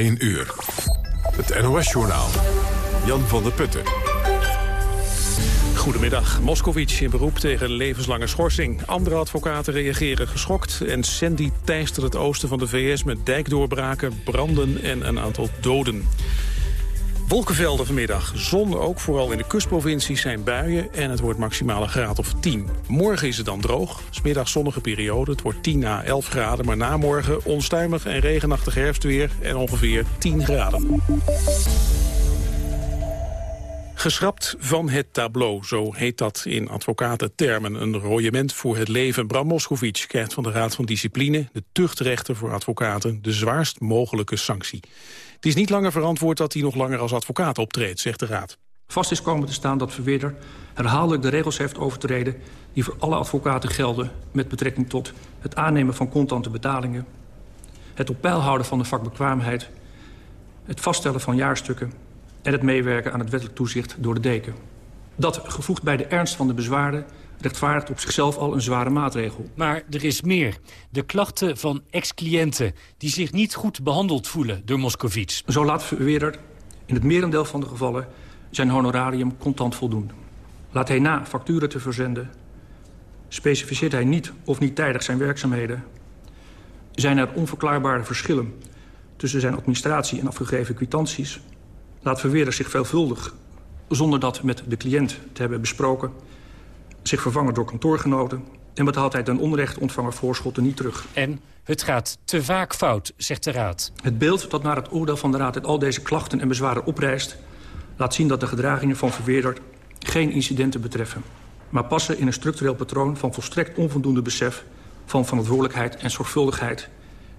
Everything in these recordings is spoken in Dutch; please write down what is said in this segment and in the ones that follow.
1 uur. Het NOS-journaal. Jan van der Putten. Goedemiddag. Moscovic in beroep tegen levenslange schorsing. Andere advocaten reageren geschokt. En Sandy teistert het oosten van de VS met dijkdoorbraken, branden en een aantal doden. Wolkenvelden vanmiddag. Zon ook, vooral in de kustprovincies zijn buien... en het wordt maximale graad of 10. Morgen is het dan droog. Smiddag zonnige periode. Het wordt 10 à 11 graden. Maar na morgen onstuimig en regenachtig herfstweer... en ongeveer 10 graden. Geschrapt van het tableau, zo heet dat in advocatentermen. Een royement voor het leven. Bram Moskovic krijgt van de Raad van Discipline... de tuchtrechter voor advocaten de zwaarst mogelijke sanctie. Het is niet langer verantwoord dat hij nog langer als advocaat optreedt, zegt de Raad. Vast is komen te staan dat Verweerder herhaaldelijk de regels heeft overtreden... die voor alle advocaten gelden met betrekking tot het aannemen van contante betalingen... het op peil houden van de vakbekwaamheid... het vaststellen van jaarstukken en het meewerken aan het wettelijk toezicht door de deken. Dat, gevoegd bij de ernst van de bezwaarden rechtvaardigt op zichzelf al een zware maatregel. Maar er is meer. De klachten van ex-cliënten die zich niet goed behandeld voelen door Moscovici. Zo laat Verweerder in het merendeel van de gevallen zijn honorarium contant voldoen. Laat hij na facturen te verzenden, specificeert hij niet of niet tijdig zijn werkzaamheden. Zijn er onverklaarbare verschillen tussen zijn administratie en afgegeven kwitanties... laat Verweerder zich veelvuldig, zonder dat met de cliënt te hebben besproken zich vervangen door kantoorgenoten... en betaalt hij ten onrecht ontvangen voorschotten niet terug. En het gaat te vaak fout, zegt de Raad. Het beeld dat naar het oordeel van de Raad uit al deze klachten en bezwaren oprijst... laat zien dat de gedragingen van Verweerder geen incidenten betreffen... maar passen in een structureel patroon van volstrekt onvoldoende besef... van verantwoordelijkheid en zorgvuldigheid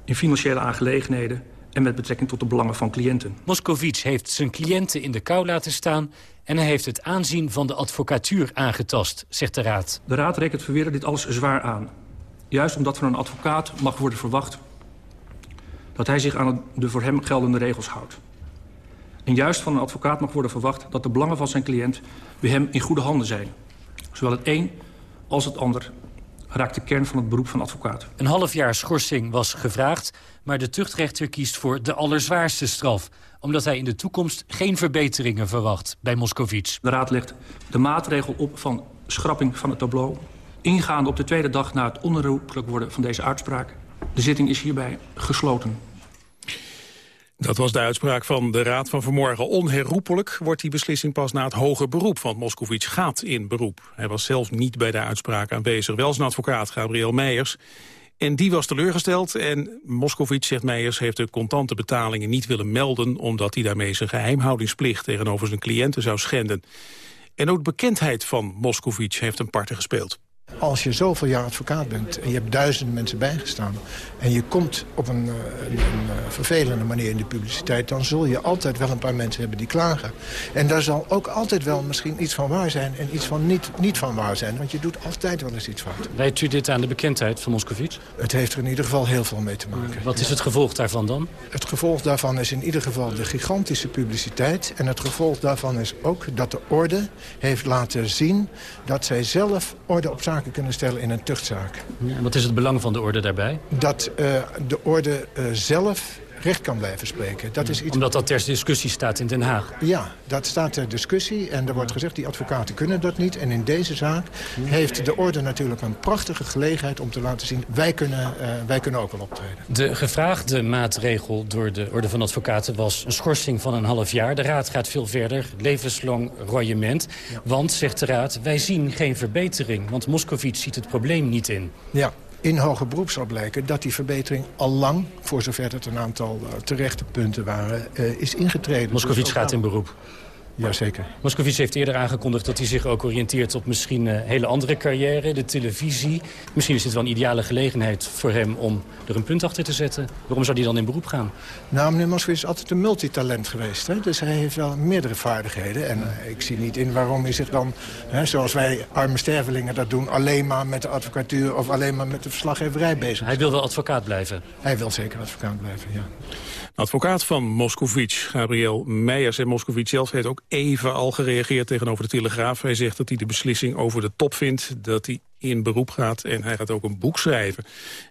in financiële aangelegenheden en met betrekking tot de belangen van cliënten. Moscovici heeft zijn cliënten in de kou laten staan... en hij heeft het aanzien van de advocatuur aangetast, zegt de Raad. De Raad rekent Verweerder dit alles zwaar aan. Juist omdat van een advocaat mag worden verwacht... dat hij zich aan de voor hem geldende regels houdt. En juist van een advocaat mag worden verwacht... dat de belangen van zijn cliënt bij hem in goede handen zijn. Zowel het een als het ander raakt de kern van het beroep van advocaat. Een half jaar schorsing was gevraagd, maar de tuchtrechter kiest voor de allerzwaarste straf omdat hij in de toekomst geen verbeteringen verwacht bij Moscovici. De Raad legt de maatregel op van schrapping van het tableau... ingaande op de tweede dag na het onherroepelijk worden van deze uitspraak. De zitting is hierbij gesloten. Dat was de uitspraak van de Raad van vanmorgen. Onherroepelijk wordt die beslissing pas na het hoger beroep, want Moscovici gaat in beroep. Hij was zelf niet bij de uitspraak aanwezig. Wel zijn advocaat Gabriel Meijers. En die was teleurgesteld en Moscovici, zegt Meijers, heeft de contante betalingen niet willen melden... omdat hij daarmee zijn geheimhoudingsplicht tegenover zijn cliënten zou schenden. En ook de bekendheid van Moscovici heeft een partij gespeeld. Als je zoveel jaar advocaat bent en je hebt duizenden mensen bijgestaan... en je komt op een, eh, een, een, eh, vervelende manier in de publiciteit... dan zul je altijd wel een paar mensen hebben die klagen. En daar zal ook altijd wel misschien iets van waar zijn... en iets van niet, niet van waar zijn. Want je doet altijd wel eens iets fout. Wijt u dit aan de bekendheid van Moscovici? Het heeft er in ieder geval heel veel mee te maken. Wat is het gevolg daarvan dan? Het gevolg daarvan is in ieder geval de gigantische publiciteit. En het gevolg daarvan is ook dat de orde heeft laten zien... dat zij zelf orde op zaken kunnen stellen in een tuchtzaak. Ja, en wat is het belang van de orde daarbij? Dat uh, de orde uh, zelf recht kan blijven spreken. Dat is iets... Omdat dat ter discussie staat in Den Haag? Ja, dat staat ter discussie en er wordt gezegd... die advocaten kunnen dat niet. En in deze zaak heeft de orde natuurlijk een prachtige gelegenheid... om te laten zien, wij kunnen, uh, wij kunnen ook wel optreden. De gevraagde maatregel door de orde van advocaten was... een schorsing van een half jaar. De raad gaat veel verder, levenslang royement. Ja. Want, zegt de raad, wij zien geen verbetering. Want Moscovici ziet het probleem niet in. Ja, in hoger beroep zal blijken dat die verbetering al lang... voor zover het een aantal uh, terechte punten waren, uh, is ingetreden. Moscovici dus gaat in beroep. Jazeker. Moscovici heeft eerder aangekondigd dat hij zich ook oriënteert op misschien een hele andere carrière, de televisie. Misschien is dit wel een ideale gelegenheid voor hem om er een punt achter te zetten. Waarom zou hij dan in beroep gaan? Nou, meneer Moscovici is altijd een multitalent geweest. Hè? Dus hij heeft wel meerdere vaardigheden. En uh, ik zie niet in waarom hij zich dan, hè, zoals wij arme stervelingen dat doen... alleen maar met de advocatuur of alleen maar met de verslaggeverij bezig Hij wil wel advocaat blijven? Hij wil zeker advocaat blijven, ja. De advocaat van Moscovic, Gabriel Meijers en Moscovic zelf... heeft ook even al gereageerd tegenover de Telegraaf. Hij zegt dat hij de beslissing over de top vindt... dat hij in beroep gaat en hij gaat ook een boek schrijven,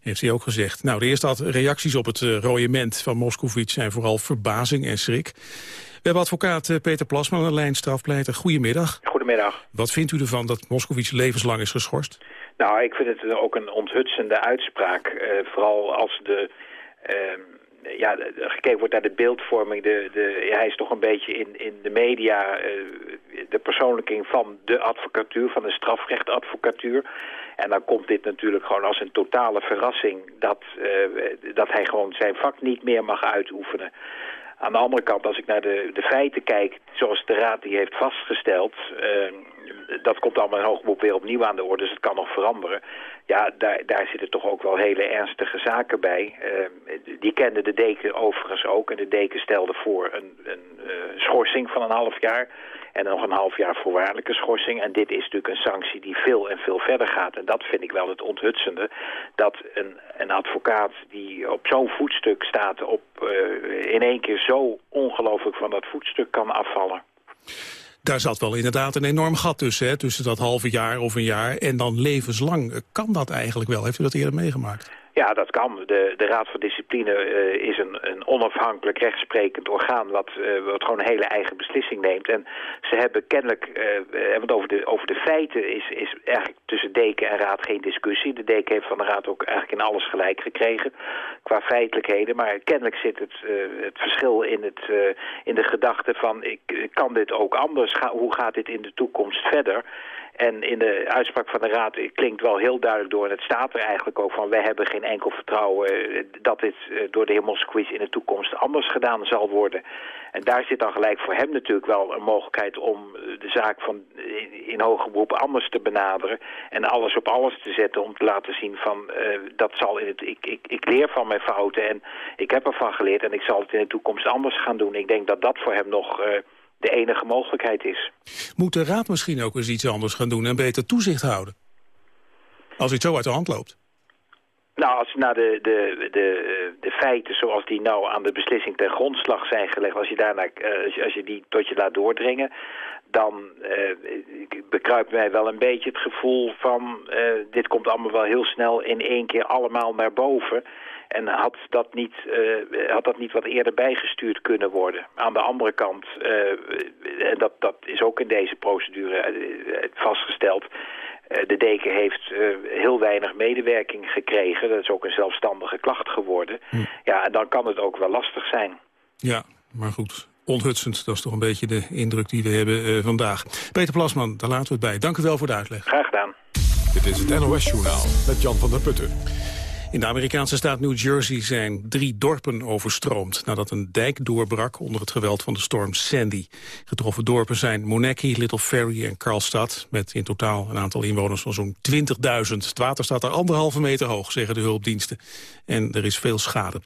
heeft hij ook gezegd. Nou, de eerste reacties op het uh, royement van Moscovic zijn vooral verbazing en schrik. We hebben advocaat eh, Peter Plasman aan de lijn, strafpleiter. Goedemiddag. Goedemiddag. Wat vindt u ervan dat Moscovic levenslang is geschorst? Nou, ik vind het ook een onthutsende uitspraak. Uh, vooral als de... Uh, ja, gekeken wordt naar de beeldvorming. De, de, hij is toch een beetje in, in de media uh, de persoonlijking van de advocatuur, van de strafrechtadvocatuur. En dan komt dit natuurlijk gewoon als een totale verrassing dat, uh, dat hij gewoon zijn vak niet meer mag uitoefenen. Aan de andere kant, als ik naar de, de feiten kijk, zoals de Raad die heeft vastgesteld... Uh, dat komt allemaal in hoog weer opnieuw aan de orde, dus het kan nog veranderen. Ja, daar, daar zitten toch ook wel hele ernstige zaken bij. Uh, die kende de deken overigens ook. En de deken stelde voor een, een uh, schorsing van een half jaar... en nog een half jaar voorwaardelijke schorsing. En dit is natuurlijk een sanctie die veel en veel verder gaat. En dat vind ik wel het onthutsende. Dat een, een advocaat die op zo'n voetstuk staat... Op, uh, in één keer zo ongelooflijk van dat voetstuk kan afvallen. Daar zat wel inderdaad een enorm gat tussen, hè, tussen dat halve jaar of een jaar en dan levenslang. Kan dat eigenlijk wel? Heeft u dat eerder meegemaakt? Ja, dat kan. De, de Raad van Discipline uh, is een, een onafhankelijk rechtsprekend orgaan... Wat, uh, wat gewoon een hele eigen beslissing neemt. En ze hebben kennelijk... Uh, want over de, over de feiten is, is eigenlijk tussen deken en raad geen discussie. De deken heeft van de raad ook eigenlijk in alles gelijk gekregen... qua feitelijkheden. Maar kennelijk zit het, het verschil in, het, in de gedachte van... ik kan dit ook anders? Ga, hoe gaat dit in de toekomst verder? En in de uitspraak van de Raad klinkt wel heel duidelijk door... en het staat er eigenlijk ook van... wij hebben geen enkel vertrouwen dat dit door de heer Moskowitz in de toekomst anders gedaan zal worden. En daar zit dan gelijk voor hem natuurlijk wel een mogelijkheid... om de zaak van in hoger beroep anders te benaderen... en alles op alles te zetten om te laten zien van... Dat zal in het, ik, ik, ik leer van mijn fouten en ik heb ervan geleerd... en ik zal het in de toekomst anders gaan doen. Ik denk dat dat voor hem nog... de enige mogelijkheid is. Moet de Raad misschien ook eens iets anders gaan doen en beter toezicht houden? Als het zo uit de hand loopt. Nou, als je naar de, de, de, de feiten zoals die nou aan de beslissing ten grondslag zijn gelegd... als je, daarna, als je, als je die tot je laat doordringen... dan uh, bekruipt mij wel een beetje het gevoel van... Uh, dit komt allemaal wel heel snel in één keer allemaal naar boven... En had dat, niet, uh, had dat niet wat eerder bijgestuurd kunnen worden? Aan de andere kant, uh, en dat, dat is ook in deze procedure uh, vastgesteld... de deken heeft heel weinig medewerking gekregen. Dat is ook een zelfstandige klacht geworden. Hm. Ja, en dan kan het ook wel lastig zijn. Ja, maar goed. Onthutsend, dat is toch een beetje de indruk die we hebben vandaag. Peter Plasman, daar laten we het bij. Dank u wel voor de uitleg. Graag gedaan. Dit is het NOS Journaal met Jan van der Putten. In de Amerikaanse staat New Jersey zijn drie dorpen overstroomd... nadat een dijk doorbrak onder het geweld van de storm Sandy. Getroffen dorpen zijn Moonachie, Little Ferry en Carlstad... met in totaal een aantal inwoners van zo'n 20.000. Het water staat er anderhalve meter hoog, zeggen de hulpdiensten. En er is veel schade.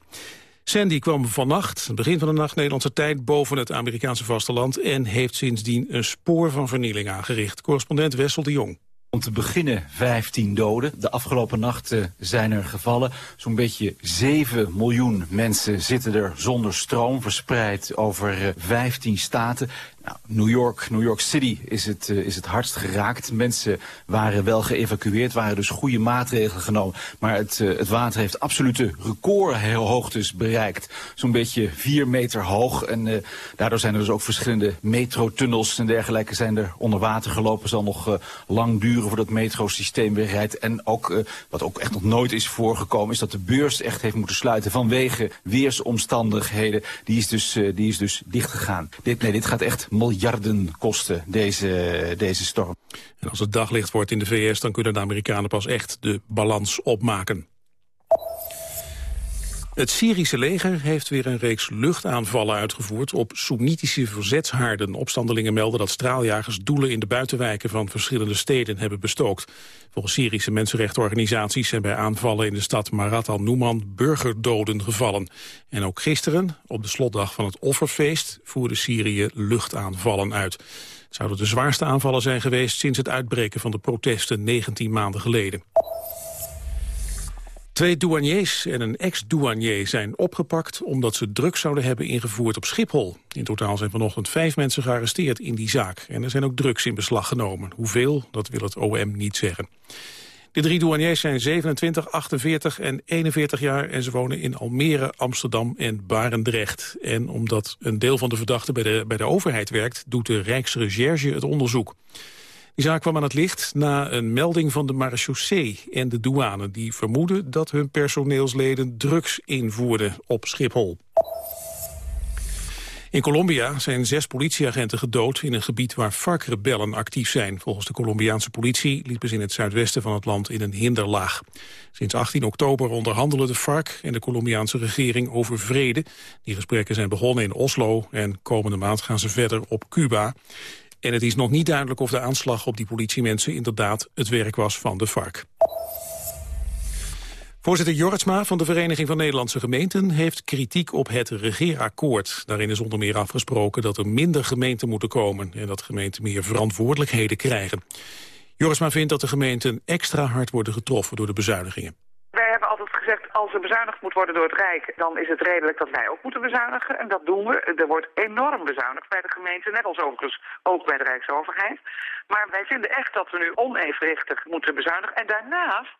Sandy kwam vannacht, begin van de nacht Nederlandse tijd... boven het Amerikaanse vasteland en heeft sindsdien een spoor van vernieling aangericht. Correspondent Wessel de Jong. Om te beginnen 15 doden. De afgelopen nacht zijn er gevallen. Zo'n beetje 7 miljoen mensen zitten er zonder stroom, verspreid over 15 staten. Nou, New York, New York City is het, uh, is het hardst geraakt. Mensen waren wel geëvacueerd, waren dus goede maatregelen genomen. Maar het, uh, het water heeft absolute recordhoogtes bereikt. Zo'n beetje vier meter hoog. En uh, daardoor zijn er dus ook verschillende metrotunnels en dergelijke zijn er onder water gelopen. zal nog lang duren voordat het metrosysteem weer rijdt. En ook, wat ook echt nog nooit is voorgekomen, is dat de beurs echt heeft moeten sluiten vanwege weersomstandigheden. Die is dus, die is dus dichtgegaan. Dit, nee, dit gaat echt miljarden kosten, deze, deze storm. En als het daglicht wordt in de VS, dan kunnen de Amerikanen pas echt de balans opmaken. Het Syrische leger heeft weer een reeks luchtaanvallen uitgevoerd op Soenitische verzetshaarden. Opstandelingen melden dat straaljagers doelen in de buitenwijken van verschillende steden hebben bestookt. Volgens Syrische mensenrechtenorganisaties zijn bij aanvallen in de stad Marat al-Nouman burgerdoden gevallen. En ook gisteren, op de slotdag van het offerfeest, voerde Syrië luchtaanvallen uit. Het zouden de zwaarste aanvallen zijn geweest sinds het uitbreken van de protesten 19 maanden geleden. Twee douaniers en een ex-douanier zijn opgepakt... omdat ze drugs zouden hebben ingevoerd op Schiphol. In totaal zijn vanochtend vijf mensen gearresteerd in die zaak. En er zijn ook drugs in beslag genomen. Hoeveel, dat wil het OM niet zeggen. De drie douaniers zijn 27, 48 en 41 jaar... en ze wonen in Almere, Amsterdam en Barendrecht. En omdat een deel van de verdachten bij de, bij de overheid werkt... doet de Rijksrecherche het onderzoek. Die zaak kwam aan het licht na een melding van de marechaussee en de douane... die vermoeden dat hun personeelsleden drugs invoerden op Schiphol. In Colombia zijn zes politieagenten gedood in een gebied waar FARC-rebellen actief zijn. Volgens de Colombiaanse politie liepen ze in het zuidwesten van het land in een hinderlaag. Sinds 18 oktober onderhandelen de FARC en de Colombiaanse regering over vrede. Die gesprekken zijn begonnen in Oslo en komende maand gaan ze verder op Cuba. En het is nog niet duidelijk of de aanslag op die politiemensen inderdaad het werk was van de FARC. Voorzitter Jortsma van de Vereniging van Nederlandse Gemeenten heeft kritiek op het regeerakkoord. Daarin is onder meer afgesproken dat er minder gemeenten moeten komen en dat gemeenten meer verantwoordelijkheden krijgen. Jortsma vindt dat de gemeenten extra hard worden getroffen door de bezuinigingen als er bezuinigd moet worden door het Rijk, dan is het redelijk dat wij ook moeten bezuinigen. En dat doen we. Er wordt enorm bezuinigd bij de gemeente, net als overigens ook bij de Rijksoverheid. Maar wij vinden echt dat we nu onevenwichtig moeten bezuinigen. En daarnaast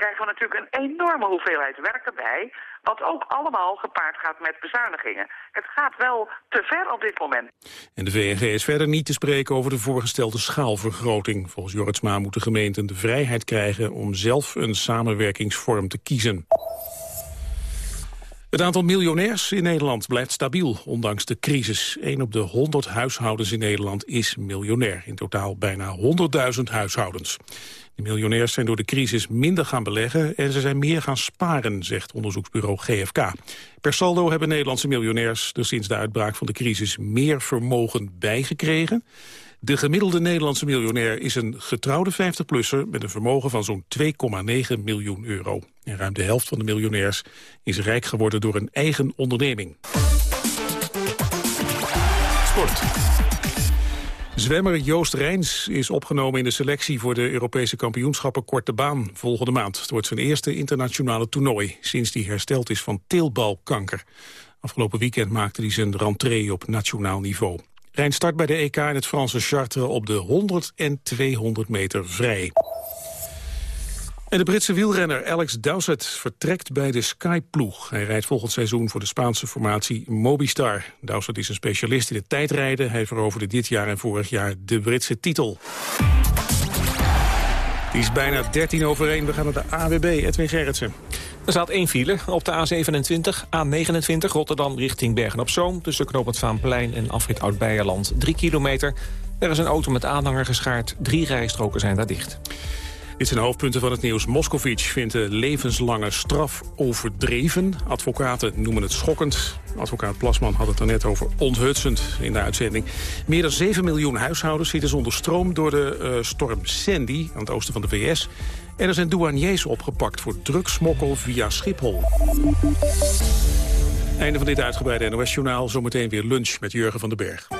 krijgen we natuurlijk een enorme hoeveelheid werk erbij... wat ook allemaal gepaard gaat met bezuinigingen. Het gaat wel te ver op dit moment. En de VNG is verder niet te spreken over de voorgestelde schaalvergroting. Volgens Jorritsma moeten gemeenten de vrijheid krijgen... om zelf een samenwerkingsvorm te kiezen. Het aantal miljonairs in Nederland blijft stabiel, ondanks de crisis. 1 op de 100 huishoudens in Nederland is miljonair. In totaal bijna 100.000 huishoudens. De miljonairs zijn door de crisis minder gaan beleggen... en ze zijn meer gaan sparen, zegt onderzoeksbureau GFK. Per saldo hebben Nederlandse miljonairs er sinds de uitbraak van de crisis... meer vermogen bijgekregen de gemiddelde Nederlandse miljonair is een getrouwde 50-plusser... met een vermogen van zo'n 2,9 miljoen euro. En ruim de helft van de miljonairs is rijk geworden door een eigen onderneming. Sport. Zwemmer Joost Rijns is opgenomen in de selectie voor de Europese kampioenschappen Korte Baan volgende maand. Het wordt zijn eerste internationale toernooi sinds hij hersteld is van teelbalkanker. Afgelopen weekend maakte hij zijn rentree op nationaal niveau. Rijn start bij de EK in het Franse Chartres op de 100 en 200 meter vrij. De Britse wielrenner Alex Dowsett vertrekt bij de Sky-ploeg. Hij rijdt volgend seizoen voor de Spaanse formatie Mobistar. Dowsett is een specialist in het tijdrijden. Hij veroverde dit jaar en vorig jaar de Britse titel. Die is bijna 13 over 1. We gaan naar de AWB, Edwin Gerritsen. Er staat één file op de A27, A29 Rotterdam richting Bergen-op-Zoom... tussen knooppunt Vaanplein en afrit Oud-Beijerland. Drie kilometer. Er is een auto met aanhanger geschaard. Drie rijstroken zijn daar dicht. Dit zijn hoofdpunten van het nieuws. Moscovic vindt de levenslange straf overdreven. Advocaten noemen het schokkend. Advocaat Plasman had het er net over onthutsend in de uitzending. Meer dan 7 miljoen huishoudens zitten zonder stroom door de uh, storm Sandy aan het oosten van de VS. En er zijn douaniers opgepakt voor drugsmokkel via Schiphol. Einde van dit uitgebreide NOS-journaal. Zometeen weer lunch met Jurgen van den Berg.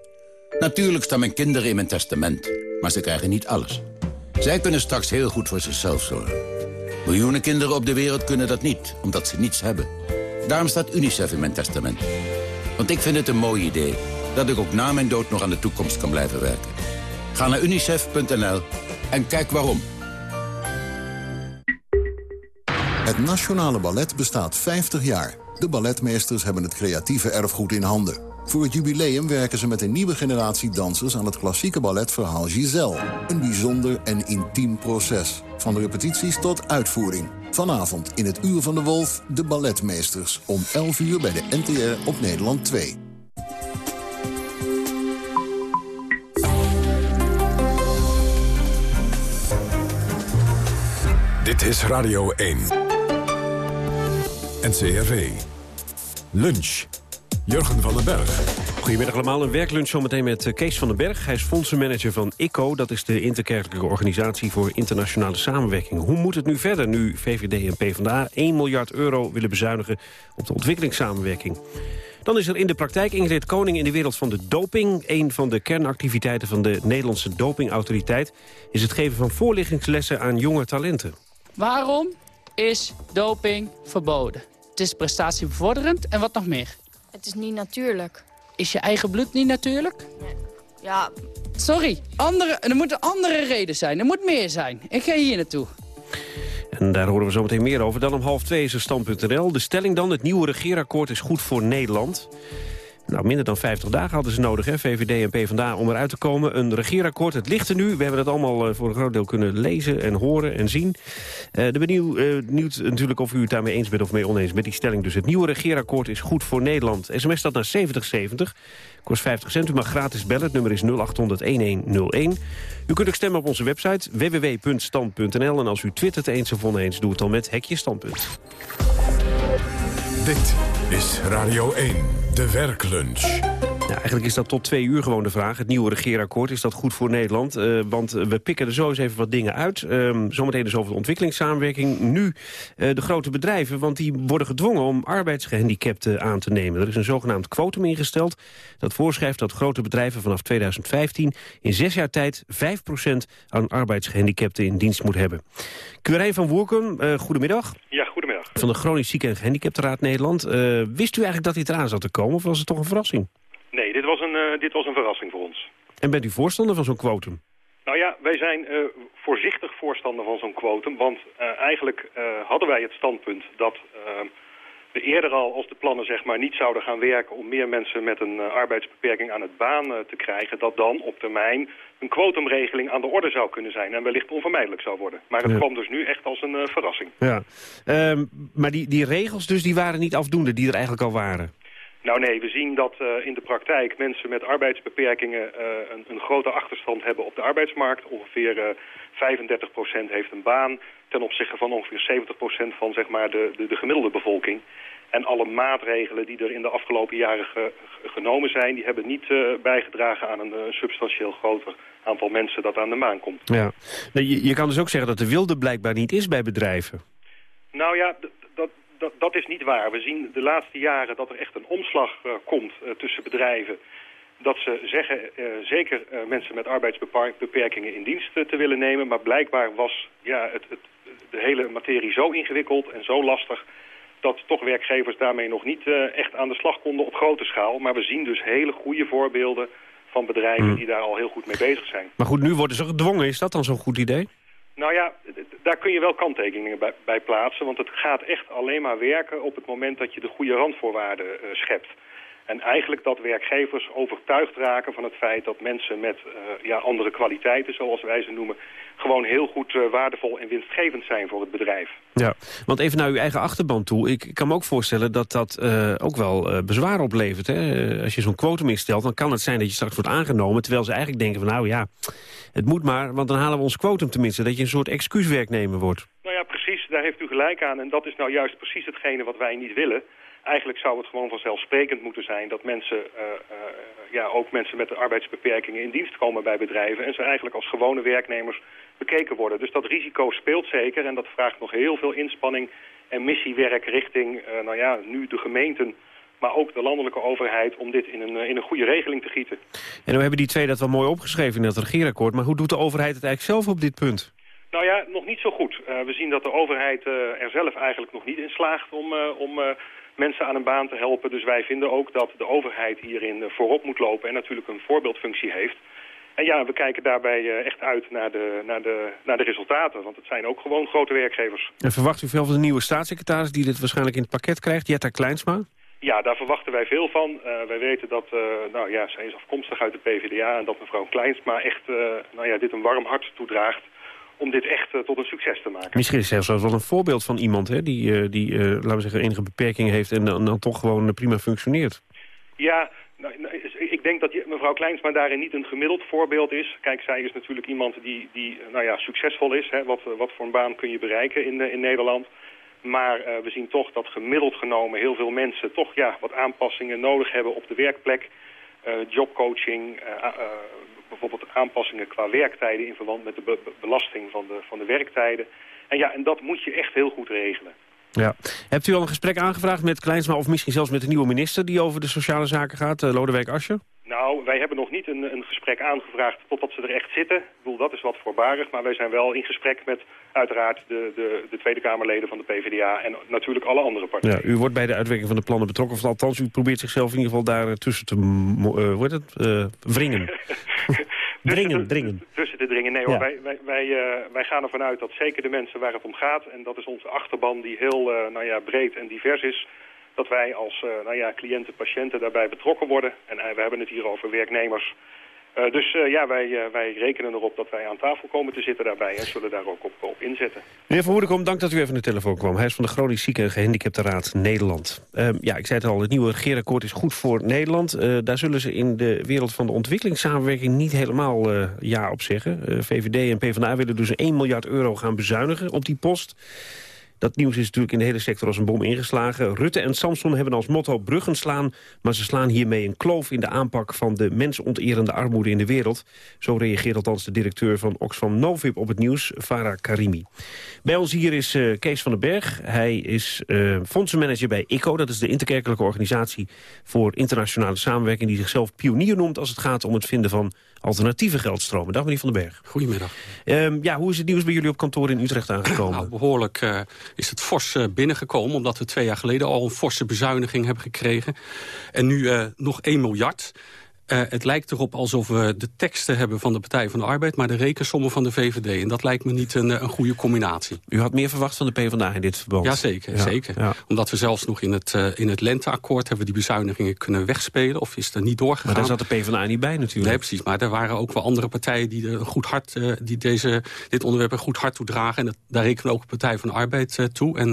Natuurlijk staan mijn kinderen in mijn testament, maar ze krijgen niet alles. Zij kunnen straks heel goed voor zichzelf zorgen. Miljoenen kinderen op de wereld kunnen dat niet, omdat ze niets hebben. Daarom staat UNICEF in mijn testament. Want ik vind het een mooi idee dat ik ook na mijn dood nog aan de toekomst kan blijven werken. Ga naar unicef.nl en kijk waarom. Het Nationale Ballet bestaat 50 jaar. De balletmeesters hebben het creatieve erfgoed in handen. Voor het jubileum werken ze met een nieuwe generatie dansers... aan het klassieke balletverhaal Giselle. Een bijzonder en intiem proces. Van repetities tot uitvoering. Vanavond in het Uur van de Wolf, de balletmeesters. Om 11 uur bij de NTR op Nederland 2. Dit is Radio 1. NCRV. Lunch. Jurgen van den Berg. Goedemiddag allemaal, een werklunch zometeen met eh, Kees van den Berg. Hij is fondsenmanager van ICO, dat is de interkerkelijke organisatie voor internationale samenwerking. Hoe moet het nu verder nu VVD en PvdA 1 miljard euro willen bezuinigen op de ontwikkelingssamenwerking? Dan is er in de praktijk Ingrid Koning in de wereld van de doping. Een van de kernactiviteiten van de Nederlandse dopingautoriteit... is het geven van voorlichtingslessen aan jonge talenten. Waarom is doping verboden? Het is prestatiebevorderend en wat nog meer? Het is niet natuurlijk. Is je eigen bloed niet natuurlijk? Nee. Ja. Sorry, andere, er moeten andere reden zijn. Er moet meer zijn. Ik ga hier naartoe. En daar horen we zo meteen meer over. Dan om half twee is er stand.nl. De stelling dan, het nieuwe regeerakkoord is goed voor Nederland. Nou, minder dan 50 dagen hadden ze nodig, hè, VVD en PvdA, om eruit te komen. Een regeerakkoord, het ligt er nu. We hebben het allemaal uh, voor een groot deel kunnen lezen en horen en zien. Uh, de benieuwd uh, natuurlijk of u het daarmee eens bent of mee oneens met die stelling. Dus het nieuwe regeerakkoord is goed voor Nederland. SMS staat naar 7070. Kost 50 cent. U mag gratis bellen. Het nummer is 0800-1101. U kunt ook stemmen op onze website www.stand.nl. En als u twittert eens of oneens, doe het dan met Hekje Standpunt. Is Radio 1, de werklunch. Ja, eigenlijk is dat tot twee uur gewoon de vraag. Het nieuwe regeerakkoord, is dat goed voor Nederland? Uh, want we pikken er zo eens even wat dingen uit. Uh, zometeen dus over de ontwikkelingssamenwerking. Nu uh, de grote bedrijven, want die worden gedwongen om arbeidsgehandicapten aan te nemen. Er is een zogenaamd kwotum ingesteld dat voorschrijft dat grote bedrijven vanaf 2015 in zes jaar tijd 5% aan arbeidsgehandicapten in dienst moet hebben. Curijn van Woerkum, uh, goedemiddag. Ja, goedemiddag. Van de Chronisch Zieken en Gehandicaptenraad Nederland. Uh, wist u eigenlijk dat dit eraan zat te komen of was het toch een verrassing? Nee, dit was een, uh, dit was een verrassing voor ons. En bent u voorstander van zo'n quotum? Nou ja, wij zijn uh, voorzichtig voorstander van zo'n quotum. Want uh, eigenlijk hadden wij het standpunt dat we eerder al, als de plannen zeg maar, niet zouden gaan werken... om meer mensen met een arbeidsbeperking aan het baan te krijgen... dat dan op termijn een quotumregeling aan de orde zou kunnen zijn... en wellicht onvermijdelijk zou worden. Maar het ja. kwam dus nu echt als een verrassing. Ja, um, maar die, die regels dus die waren niet afdoende, die er eigenlijk al waren? Nou nee, we zien dat uh, in de praktijk mensen met arbeidsbeperkingen uh, een, een, grote achterstand hebben op de arbeidsmarkt. Ongeveer uh, 35% heeft een baan ten opzichte van ongeveer 70% van zeg maar, de, de, de, gemiddelde bevolking. En alle maatregelen die er in de afgelopen jaren ge, genomen zijn... die hebben niet bijgedragen aan een substantieel groter aantal mensen dat aan de maan komt. Ja. Je, je kan dus ook zeggen dat de wilde blijkbaar niet is bij bedrijven. Nou ja, dat, dat, is niet waar. We zien de laatste jaren dat er echt een omslag uh, komt uh, tussen bedrijven. Dat ze zeggen uh, zeker mensen met arbeidsbeperkingen in dienst te willen nemen. Maar blijkbaar was ja, het, het, de hele materie zo ingewikkeld en zo lastig... dat toch werkgevers daarmee nog niet echt aan de slag konden op grote schaal. Maar we zien dus hele goede voorbeelden van bedrijven hmm. die daar al heel goed mee bezig zijn. Maar goed, nu worden ze gedwongen. Is dat dan zo'n goed idee? Nou ja, daar kun je wel kanttekeningen bij, plaatsen. Want het gaat echt alleen maar werken op het moment dat je de goede randvoorwaarden uh, schept. En eigenlijk dat werkgevers overtuigd raken van het feit dat mensen met uh, ja, andere kwaliteiten, zoals wij ze noemen, gewoon heel goed uh, waardevol en winstgevend zijn voor het bedrijf. Ja, want even naar uw eigen achterban toe. Ik kan me ook voorstellen dat dat uh, ook wel bezwaar oplevert. Hè? Als je zo'n quotum instelt, dan kan het zijn dat je straks wordt aangenomen... terwijl ze eigenlijk denken van nou ja, het moet maar, want dan halen we ons quotum tenminste. Dat je een soort excuuswerknemer wordt. Nou ja, precies, daar heeft u gelijk aan. En dat is nou juist precies hetgene wat wij niet willen. Eigenlijk zou het gewoon vanzelfsprekend moeten zijn dat mensen, uh, uh, ja, ook mensen met arbeidsbeperkingen in dienst komen bij bedrijven. En ze eigenlijk als gewone werknemers bekeken worden. Dus dat risico speelt zeker en dat vraagt nog heel veel inspanning en missiewerk richting, uh, nou ja, nu de gemeenten maar ook de landelijke overheid om dit in een, in een goede regeling te gieten. En nu hebben die twee dat wel mooi opgeschreven in het regeerakkoord, maar hoe doet de overheid het eigenlijk zelf op dit punt? Nou ja, nog niet zo goed. Uh, we zien dat de overheid uh, er zelf eigenlijk nog niet in slaagt om, uh, om mensen aan een baan te helpen. Dus wij vinden ook dat de overheid hierin voorop moet lopen en natuurlijk een voorbeeldfunctie heeft. En ja, we kijken daarbij echt uit naar de, naar, de, naar de resultaten, want het zijn ook gewoon grote werkgevers. En verwacht u veel van de nieuwe staatssecretaris die dit waarschijnlijk in het pakket krijgt, Jetta Kleinsma? Ja, daar verwachten wij veel van. Uh, wij weten dat, uh, nou ja, zij is afkomstig uit de PvdA en dat mevrouw Kleinsma echt, uh, nou ja, dit een warm hart toedraagt om dit echt tot een succes te maken. Misschien is zelfs wel een voorbeeld van iemand hè, die, die laten we zeggen, enige beperkingen heeft en dan, dan toch gewoon prima functioneert. Ja, Nou, nou, ik denk dat mevrouw Kleinsma daarin niet een gemiddeld voorbeeld is. Kijk, zij is natuurlijk iemand die, die nou ja, succesvol is. Hè. Wat, eh, wat voor een baan kun je bereiken in, eh, in Nederland. Maar eh, we zien toch dat gemiddeld genomen heel veel mensen toch ja, wat aanpassingen nodig hebben op de werkplek. Eh, jobcoaching, eh, eh, bijvoorbeeld aanpassingen qua werktijden in verband met de be- be- belasting van de, van de werktijden. En ja, en dat moet je echt heel goed regelen. Ja. Hebt u al een gesprek aangevraagd met Kleinsma of misschien zelfs met de nieuwe minister... die over de sociale zaken gaat, eh, Lodewijk Asscher? Nou, wij hebben nog niet een, een gesprek aangevraagd totdat ze er echt zitten. Ik bedoel, dat is wat voorbarig. Maar wij zijn wel in gesprek met uiteraard de, de, de Tweede Kamerleden van de PvdA... en natuurlijk alle andere partijen. Ja, u wordt bij de uitwerking van de plannen betrokken. Of althans, u probeert zichzelf in ieder geval daar eh, tussen te mo- eh, wordt het? Eh, wringen. dringen, dringen. Tussen te dringen. Nee hoor, Ja. wij, wij, wij, eh, wij gaan ervan uit dat zeker de mensen waar het om gaat... en dat is onze achterban die heel eh, nou ja, breed en divers is... dat wij als eh, nou ja, cliënten, patiënten daarbij betrokken worden. En eh, we hebben het hier over werknemers... Eh, dus ja, wij, wij rekenen erop dat wij aan tafel komen te zitten daarbij... en zullen daar ook op, op inzetten. Meneer Van Hoedekom, dank dat u even aan de telefoon kwam. Hij is van de Chronisch Zieke en Gehandicapte Raad Nederland. Ehm, ja, ik zei het al, het nieuwe regeerakkoord is goed voor Nederland. Daar zullen ze in de wereld van de ontwikkelingssamenwerking niet helemaal ja op zeggen. VVD en PvdA willen dus 1 miljard euro gaan bezuinigen op die post. Dat nieuws is natuurlijk in de hele sector als een bom ingeslagen. Rutte en Samson hebben als motto bruggen slaan... maar ze slaan hiermee een kloof in de aanpak van de mensonterende armoede in de wereld. Zo reageert althans de directeur van Oxfam Novib op het nieuws, Farah Karimi. Bij ons hier is eh, Kees van den Berg. Hij is eh, fondsenmanager bij ICO. Dat is de interkerkelijke organisatie voor internationale samenwerking... die zichzelf pionier noemt als het gaat om het vinden van alternatieve geldstromen. Dag meneer van den Berg. Goedemiddag. Ehm, ja, hoe is het nieuws bij jullie op kantoor in Utrecht aangekomen? Nou, behoorlijk eh, is het fors eh, binnengekomen... omdat we twee jaar geleden al een forse bezuiniging hebben gekregen. En nu eh, nog 1 miljard. Eh, het lijkt erop alsof we de teksten hebben van de Partij van de Arbeid... maar de rekensommen van de VVD. En dat lijkt me niet een, eh, een goede combinatie. U had meer verwacht van de PvdA in dit verband? Jazeker, Ja, zeker. ja. Omdat we zelfs nog in het, eh, in het lenteakkoord... hebben die bezuinigingen kunnen wegspelen of is er niet doorgegaan. Maar daar zat de PvdA niet bij natuurlijk. Nee, precies. Maar er waren ook wel andere partijen die, er goed hart, eh, die deze, dit onderwerp een goed hart toe dragen. En dat, daar rekenen we ook de Partij van de Arbeid toe. En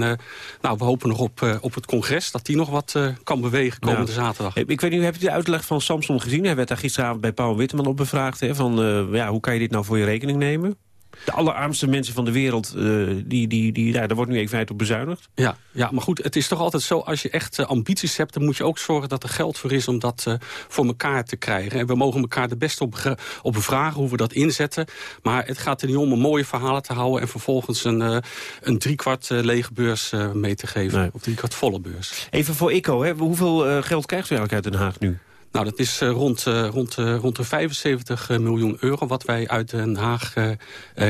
nou, we hopen nog op, op het congres dat die nog wat kan bewegen komende Ja. zaterdag. Ik weet niet, hebt u de uitleg van Samson gezien? Hij werd daar gisteravond bij Paul Witteman op bevraagd. Hè, van, eh, ja, hoe kan je dit nou voor je rekening nemen? De allerarmste mensen van de wereld, eh, die, die, die, ja, daar wordt nu even feit op bezuinigd. Ja, ja, maar goed, het is toch altijd zo... als je echt eh, ambities hebt, dan moet je ook zorgen dat er geld voor is... om dat voor elkaar te krijgen. En we mogen elkaar er best op, op bevragen hoe we dat inzetten. Maar het gaat er niet om om mooie verhalen te houden... en vervolgens een, een driekwart lege beurs mee te geven. Of driekwart volle beurs. Even voor ICO, hè, hoeveel geld krijgt u eigenlijk uit Den Haag nu? Nou, dat is eh, rond, eh, rond, eh, rond de 75 miljoen euro wat wij uit Den Haag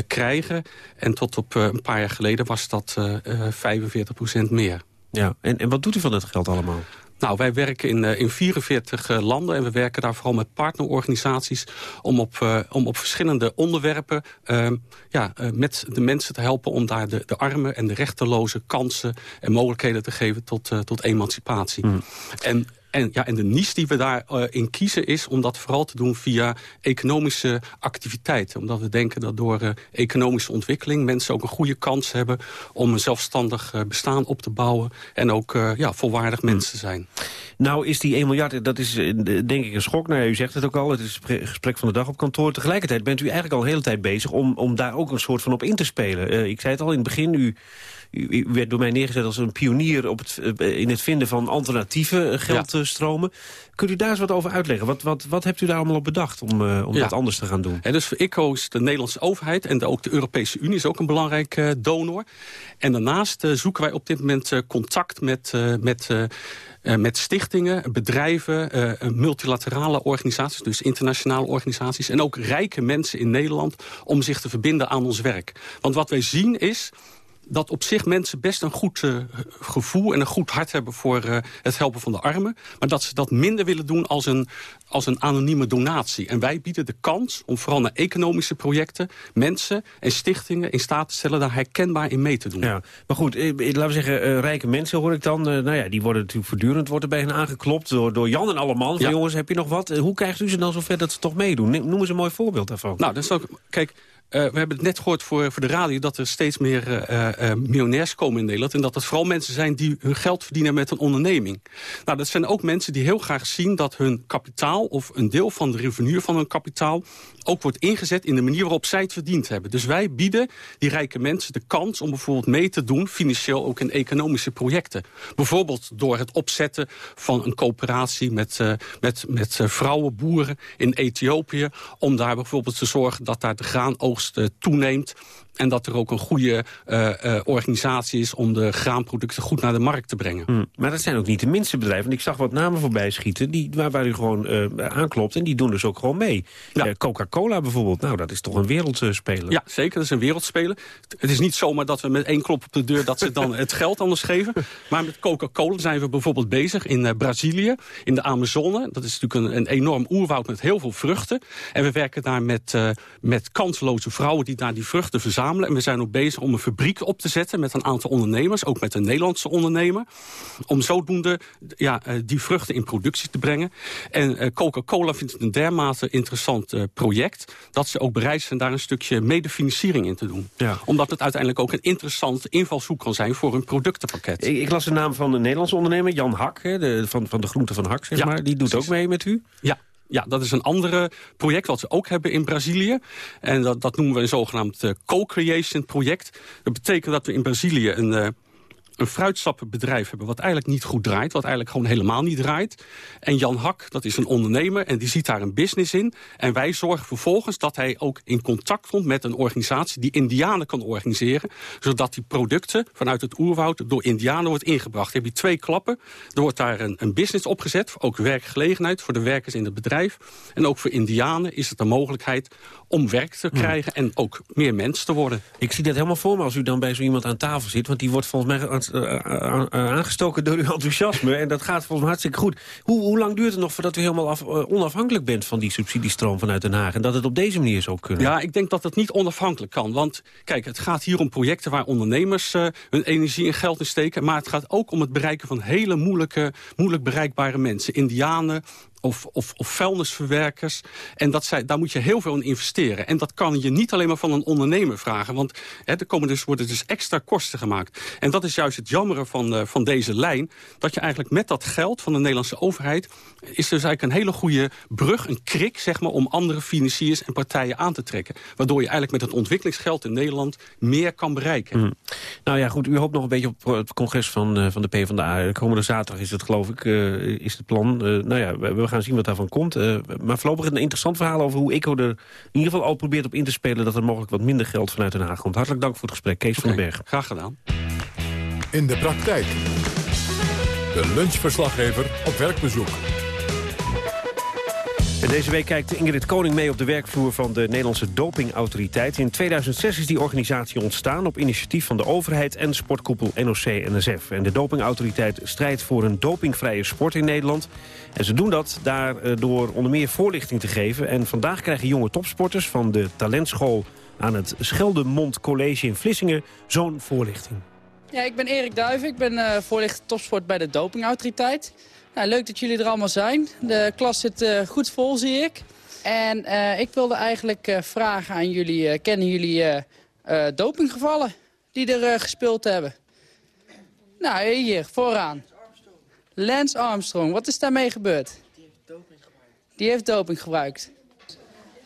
krijgen. En tot op een paar jaar geleden was dat eh, eh, 45 procent meer. Ja, en, en wat doet u van dat geld allemaal? Nou, wij werken in, in 44 eh, landen en we werken daar vooral met partnerorganisaties... om op, om op verschillende onderwerpen eh, ja, met de mensen te helpen... om daar de, de armen en de rechterloze kansen en mogelijkheden te geven tot, tot emancipatie. En en, ja, en de niche die we daarin in kiezen is om dat vooral te doen via economische activiteiten. Omdat we denken dat door eh, economische ontwikkeling mensen ook een goede kans hebben om een zelfstandig eh, bestaan op te bouwen. En ook eh, ja, volwaardig mens te zijn. Nou is die 1 miljard, dat is eh, denk ik een schok. Nou, u zegt het ook al, het is het gesprek van de dag op kantoor. Tegelijkertijd bent u eigenlijk al een hele tijd bezig om, om daar ook een soort van op in te spelen. Eh, ik zei het al in het begin, u, u, werd door mij neergezet als een pionier op het, eh, in het vinden van alternatieve eh, geldstromen. Kunt u daar eens wat over uitleggen? Wat, wat, wat hebt u daar allemaal op bedacht om, eh, om Ja. dat anders te gaan doen? En dus voor ICO is de Nederlandse overheid en de- ook de Europese Unie is ook een belangrijk donor. En daarnaast zoeken wij op dit moment contact met, met, met stichtingen, bedrijven, multilaterale organisaties, dus internationale organisaties. En ook rijke mensen in Nederland om zich te verbinden aan ons werk. Want wat wij zien is dat op zich mensen best een goed eh, gevoel en een goed hart hebben voor eh, het helpen van de armen. Maar dat ze dat minder willen doen als een, als een anonieme donatie. En wij bieden de kans om vooral naar economische projecten... mensen en stichtingen in staat te stellen daar herkenbaar in mee te doen. Ja, maar goed, eh, laten we zeggen, eh, rijke mensen hoor ik dan. eh, nou ja, die worden natuurlijk voortdurend wordt er bij hen aangeklopt door, door Jan en. Van Ja. jongens, heb je nog wat? Eh, hoe krijgt u ze dan zover dat ze toch meedoen? Noem eens een mooi voorbeeld daarvan. Nou, dat is ook, kijk, we hebben het net gehoord voor, voor de radio... dat er steeds meer uh, miljonairs komen in Nederland... en dat het vooral mensen zijn die hun geld verdienen met een onderneming. Nou, dat zijn ook mensen die heel graag zien dat hun kapitaal... of een deel van de revenue van hun kapitaal ook wordt ingezet in de manier waarop zij het verdiend hebben. Dus wij bieden die rijke mensen de kans om bijvoorbeeld mee te doen... financieel ook in economische projecten. Bijvoorbeeld door het opzetten van een coöperatie met, uh, met, met uh, vrouwenboeren in Ethiopië... om daar bijvoorbeeld te zorgen dat daar de graanoogst uh, toeneemt en dat er ook een goede uh, uh, organisatie is om de graanproducten goed naar de markt te brengen. Hmm. Maar dat zijn ook niet de minste bedrijven. Want ik zag wat namen voorbij schieten die, waar, waar u gewoon uh, aanklopt. En die doen dus ook gewoon mee. Ja. Coca-Cola bijvoorbeeld, nou dat is toch een wereldspeler. Ja, zeker, dat is een wereldspeler. Het is niet zomaar dat we met één klop op de deur... dat ze dan het geld anders geven. Maar met Coca-Cola zijn we bijvoorbeeld bezig in Brazilië, in de Amazone. Dat is natuurlijk een, een, enorm oerwoud met heel veel vruchten. En we werken daar met, met kansloze vrouwen die daar die vruchten verzamelen en we zijn ook bezig om een fabriek op te zetten met een aantal ondernemers. Ook met een Nederlandse ondernemer. Om zodoende ja, eh, die vruchten in productie te brengen. En eh, Coca-Cola vindt het een dermate interessant uh, project... dat ze ook bereid zijn daar een stukje medefinanciering in te doen. Ja. Omdat het uiteindelijk ook een interessant invalshoek kan zijn... voor hun productenpakket. Ik, ik las de naam van een Nederlandse ondernemer, Jan Hak... Hè, de, van, van de groente van Hak, zeg ja, maar. Die doet precies. ook mee met u? Ja, ja, dat is een ander project wat ze ook hebben in Brazilië. En dat, dat noemen we een zogenaamd uh, co-creation project. Dat betekent dat we in Brazilië een... Een fruitsappenbedrijf hebben wat eigenlijk niet goed draait. Wat eigenlijk gewoon helemaal niet draait. En Jan Hak, dat is een ondernemer en die ziet daar een business in. En wij zorgen vervolgens dat hij ook in contact komt met een organisatie... die indianen kan organiseren. Zodat die producten vanuit het oerwoud door indianen wordt ingebracht. Dan heb je twee klappen. Er wordt daar een, een business opgezet. Ook werkgelegenheid voor de werkers in het bedrijf. En ook voor indianen is het een mogelijkheid om werk te krijgen en ook meer mens te worden. Ik zie dat helemaal voor me als u dan bij zo iemand aan tafel zit. Want die wordt volgens mij uh, aangestoken door uw enthousiasme. En dat gaat volgens mij hartstikke goed. Hoe, hoe lang duurt het nog voordat u helemaal af, onafhankelijk bent van die subsidiestroom vanuit Den Haag? En dat het op deze manier zou kunnen? Ja, ik denk dat het niet onafhankelijk kan. Want kijk, het gaat hier om projecten waar ondernemers hun energie en geld in steken. Maar het gaat ook om het bereiken van hele moeilijke, moeilijk bereikbare mensen. Indianen, of, of, of vuilnisverwerkers. En dat zij, daar moet je heel veel in investeren. En dat kan je niet alleen maar van een ondernemer vragen. Want hè, er komen dus, worden dus extra kosten gemaakt. En dat is juist het jammere van, uh, van deze lijn. Dat je eigenlijk met dat geld van de Nederlandse overheid... is dus eigenlijk een hele goede brug, een krik... Zeg maar, om andere financiers en partijen aan te trekken. Waardoor je eigenlijk met het ontwikkelingsgeld in Nederland... meer kan bereiken. Mm. Nou ja, goed, u hoopt nog een beetje op het congres van, uh, van de PvdA. Komende zaterdag is het, geloof ik, uh, is het plan. nou ja, we, we gaan zien wat daarvan komt. Uh, maar voorlopig een interessant verhaal over hoe ECO er in ieder geval al probeert op in te spelen... dat er mogelijk wat minder geld vanuit Den Haag komt. Hartelijk dank voor het gesprek. Kees van den Berg. Graag gedaan. In de praktijk. De lunchverslaggever op werkbezoek. Deze week kijkt Ingrid Koning mee op de werkvloer van de Nederlandse dopingautoriteit. In 2006 is die organisatie ontstaan op initiatief van de overheid en sportkoepel NOC-NSF. En de dopingautoriteit strijdt voor een dopingvrije sport in Nederland. En ze doen dat daardoor onder meer voorlichting te geven. En vandaag krijgen jonge topsporters van de talentschool aan het Scheldemond College in Vlissingen zo'n voorlichting. Ja, ik ben Erik Duiven. Ik ben uh, voorlichter topsport bij de dopingautoriteit. Nou, leuk dat jullie er allemaal zijn. De klas zit uh, goed vol, zie ik. En uh, ik wilde eigenlijk uh, vragen aan jullie, kennen jullie dopinggevallen die er gespeeld hebben? Nou, hier, vooraan. Lance Armstrong, wat is daarmee gebeurd? Die heeft doping gebruikt. Die heeft doping gebruikt.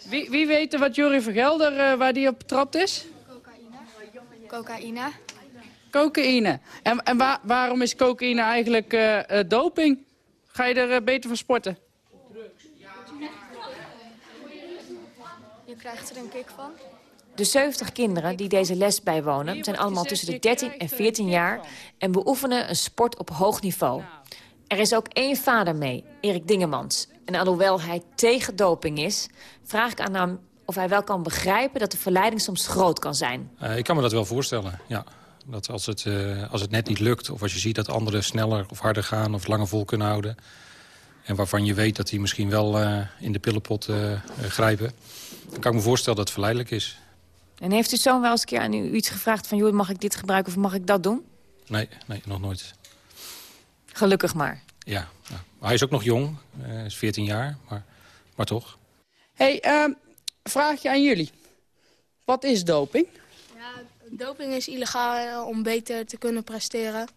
Wie, wie weet wat Jury Vergelder, waar die op betrapt is? Cocaïne. Cocaïne. Cocaïne. En, en waar, waarom is cocaïne eigenlijk doping? Ga je er uh, beter van sporten? Je krijgt er een kick van. De 70 kinderen die deze les bijwonen... zijn allemaal tussen de 13 en 14 jaar... en beoefenen een sport op hoog niveau. Er is ook één vader mee, Erik Dingemans. En alhoewel hij tegen doping is... vraag ik aan hem of hij wel kan begrijpen... dat de verleiding soms groot kan zijn. Uh, ik kan me dat wel voorstellen, ja. Dat als het, uh, als het net niet lukt, of als je ziet dat anderen sneller of harder gaan... of langer vol kunnen houden... en waarvan je weet dat die misschien wel uh, in de pillenpot uh, grijpen... dan kan ik me voorstellen dat het verleidelijk is. En heeft u zoon wel eens een keer aan u iets gevraagd van... joh, mag ik dit gebruiken of mag ik dat doen? Nee, nee nog nooit. Gelukkig maar. Ja, ja. hij is ook nog jong, hij is 14 jaar, maar, maar toch. hey, uh, vraagje aan jullie. Wat is doping? Doping is illegaal eh, om beter te kunnen presteren.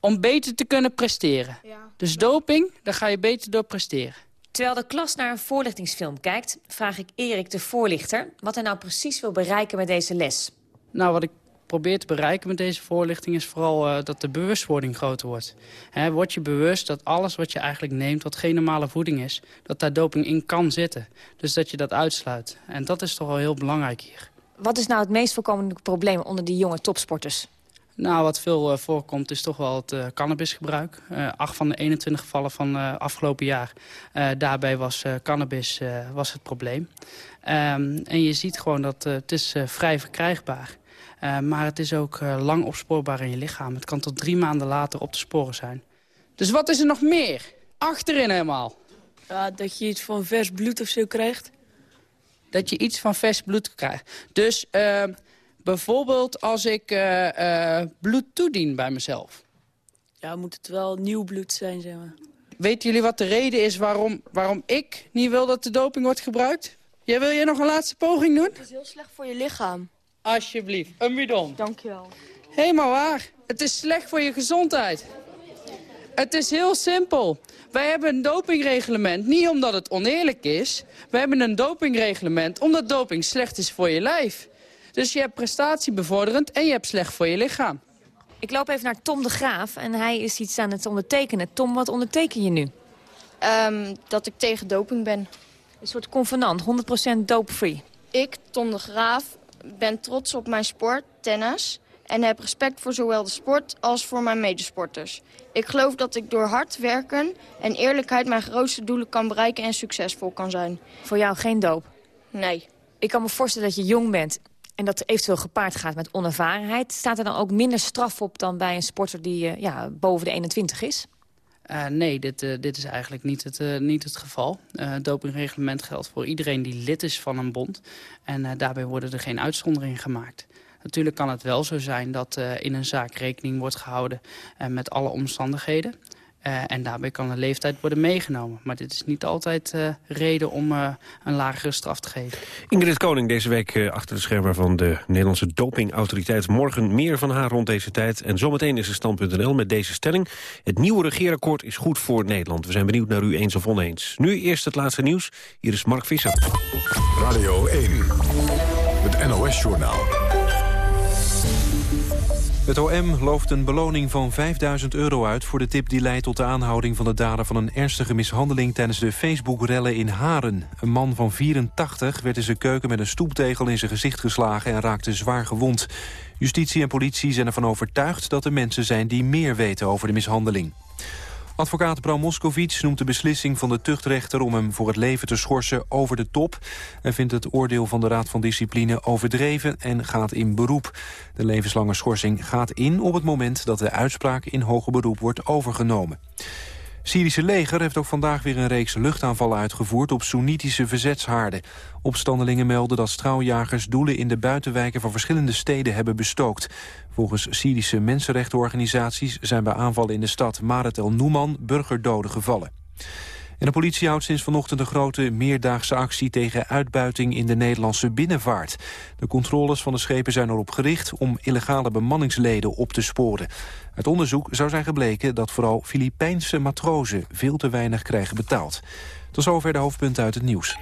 Om beter te kunnen presteren. Dus doping, daar ga je beter door presteren. Terwijl de klas naar een voorlichtingsfilm kijkt... vraag ik Erik, de voorlichter, wat hij nou precies wil bereiken met deze les. Nou, wat ik probeer te bereiken met deze voorlichting... is vooral eh, dat de bewustwording groter wordt. Hè, word je bewust dat alles wat je eigenlijk neemt... wat geen normale voeding is, dat daar doping in kan zitten. Dus dat je dat uitsluit. En dat is toch wel heel belangrijk hier. Wat is nou het meest voorkomende probleem onder die jonge topsporters? Nou, wat veel uh, voorkomt is toch wel het uh, cannabisgebruik. Uh, acht van de 21 gevallen van afgelopen jaar. daarbij was cannabis was het probleem. Um, en je ziet gewoon dat het is vrij verkrijgbaar. maar het is ook lang opspoorbaar in je lichaam. Het kan tot drie maanden later op te sporen zijn. Dus wat is er nog meer? Achterin helemaal. Ja, dat je iets van vers bloed of zo krijgt. Dat je iets van vers bloed krijgt. Dus... Uh, Bijvoorbeeld als ik uh, uh, bloed toedien bij mezelf. Ja, moet het wel nieuw bloed zijn, zeg maar. Weten jullie wat de reden is waarom, waarom ik niet wil dat de doping wordt gebruikt? Jij wil je nog een laatste poging doen? Het is heel slecht voor je lichaam. Alsjeblieft, een bidon. Dankjewel. Helemaal waar. Het is slecht voor je gezondheid. Het is heel simpel. Wij hebben een dopingreglement niet omdat het oneerlijk is. We hebben een dopingreglement omdat doping slecht is voor je lijf. Dus je hebt prestatiebevorderend en je hebt slecht voor je lichaam. Ik loop even naar Tom de Graaf en hij is iets aan het ondertekenen. Tom, wat onderteken je nu? Um, dat ik tegen doping ben. Een soort convenant, 100% dope-free. Ik, Tom de Graaf, ben trots op mijn sport, tennis... en heb respect voor zowel de sport als voor mijn medesporters. Ik geloof dat ik door hard werken en eerlijkheid mijn grootste doelen kan bereiken en succesvol kan zijn. Voor jou geen doop? Nee. Ik kan me voorstellen dat je jong bent en dat eventueel gepaard gaat met onervarenheid... staat er dan ook minder straf op dan bij een sporter die uh, ja, boven de 21 is? Uh, nee, dit, uh, dit is eigenlijk niet het, niet het geval. Het dopingreglement geldt voor iedereen die lid is van een bond. En daarbij worden er geen uitzonderingen gemaakt. Natuurlijk kan het wel zo zijn dat in een zaak rekening wordt gehouden met alle omstandigheden. Uh, en daarbij kan de leeftijd worden meegenomen. Maar dit is niet altijd uh, reden om uh, een lagere straf te geven. Ingrid Koning deze week achter de schermen van de Nederlandse dopingautoriteit. Morgen meer van haar rond deze tijd. En zometeen is er stand.nl met deze stelling. Het nieuwe regeerakkoord is goed voor Nederland. We zijn benieuwd naar u eens of oneens. Nu eerst het laatste nieuws. Hier is Mark Visser. Radio 1, het NOS-journaal. Het OM looft een beloning van 5000 euro uit voor de tip die leidt tot de aanhouding van de dader van een ernstige mishandeling tijdens de Facebook-rellen in Haren. Een man van 84 werd in zijn keuken met een stoeptegel in zijn gezicht geslagen en raakte zwaar gewond. Justitie en politie zijn ervan overtuigd dat er mensen zijn die meer weten over de mishandeling. Advocaat Bram Moskovic noemt de beslissing van de tuchtrechter om hem voor het leven te schorsen over de top. Hij vindt het oordeel van de Raad van Discipline overdreven en gaat in beroep. De levenslange schorsing gaat in op het moment dat de uitspraak in hoger beroep wordt overgenomen. Syrische leger heeft ook vandaag weer een reeks luchtaanvallen uitgevoerd op Soenitische verzetshaarden. Opstandelingen melden dat straaljagers doelen in de buitenwijken van verschillende steden hebben bestookt. Volgens Syrische mensenrechtenorganisaties zijn bij aanvallen in de stad Maret el Nouman burgerdoden gevallen. En de politie houdt sinds vanochtend een grote meerdaagse actie tegen uitbuiting in de Nederlandse binnenvaart. De controles van de schepen zijn erop gericht om illegale bemanningsleden op te sporen. Uit onderzoek zou zijn gebleken dat vooral Filipijnse matrozen veel te weinig krijgen betaald. Tot zover de hoofdpunten uit het nieuws.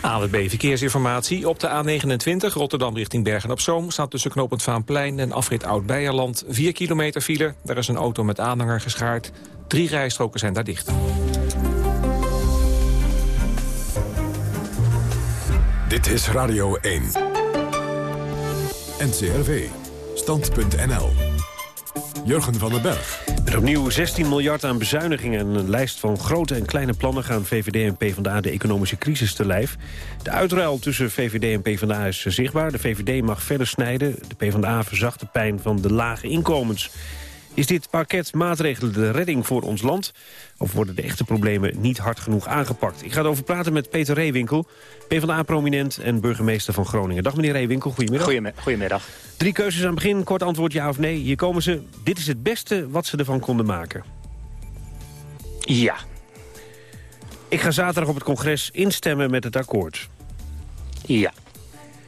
AWB Verkeersinformatie. Op de A29 Rotterdam richting Bergen-op-Zoom... staat tussen knooppunt Vaanplein en afrit Oud-Beijerland 4 kilometer file. Daar is een auto met aanhanger geschaard. Drie rijstroken zijn daar dicht. Dit is Radio 1. NCRV. Stand.nl. Jurgen van den Berg. Met opnieuw 16 miljard aan bezuinigingen en een lijst van grote en kleine plannen... gaan VVD en PvdA de economische crisis te lijf. De uitruil tussen VVD en PvdA is zichtbaar. De VVD mag verder snijden. De PvdA verzacht de pijn van de lage inkomens. Is dit pakket maatregelen de redding voor ons land? Of worden de echte problemen niet hard genoeg aangepakt? Ik ga erover praten met Peter Reewinkel, PvdA-prominent en burgemeester van Groningen. Dag meneer Reewinkel, goedemiddag. Goedemiddag. Drie keuzes aan het begin, kort antwoord ja of nee. Hier komen ze. Dit is het beste wat ze ervan konden maken. Ja. Ik ga zaterdag op het congres instemmen met het akkoord. Ja.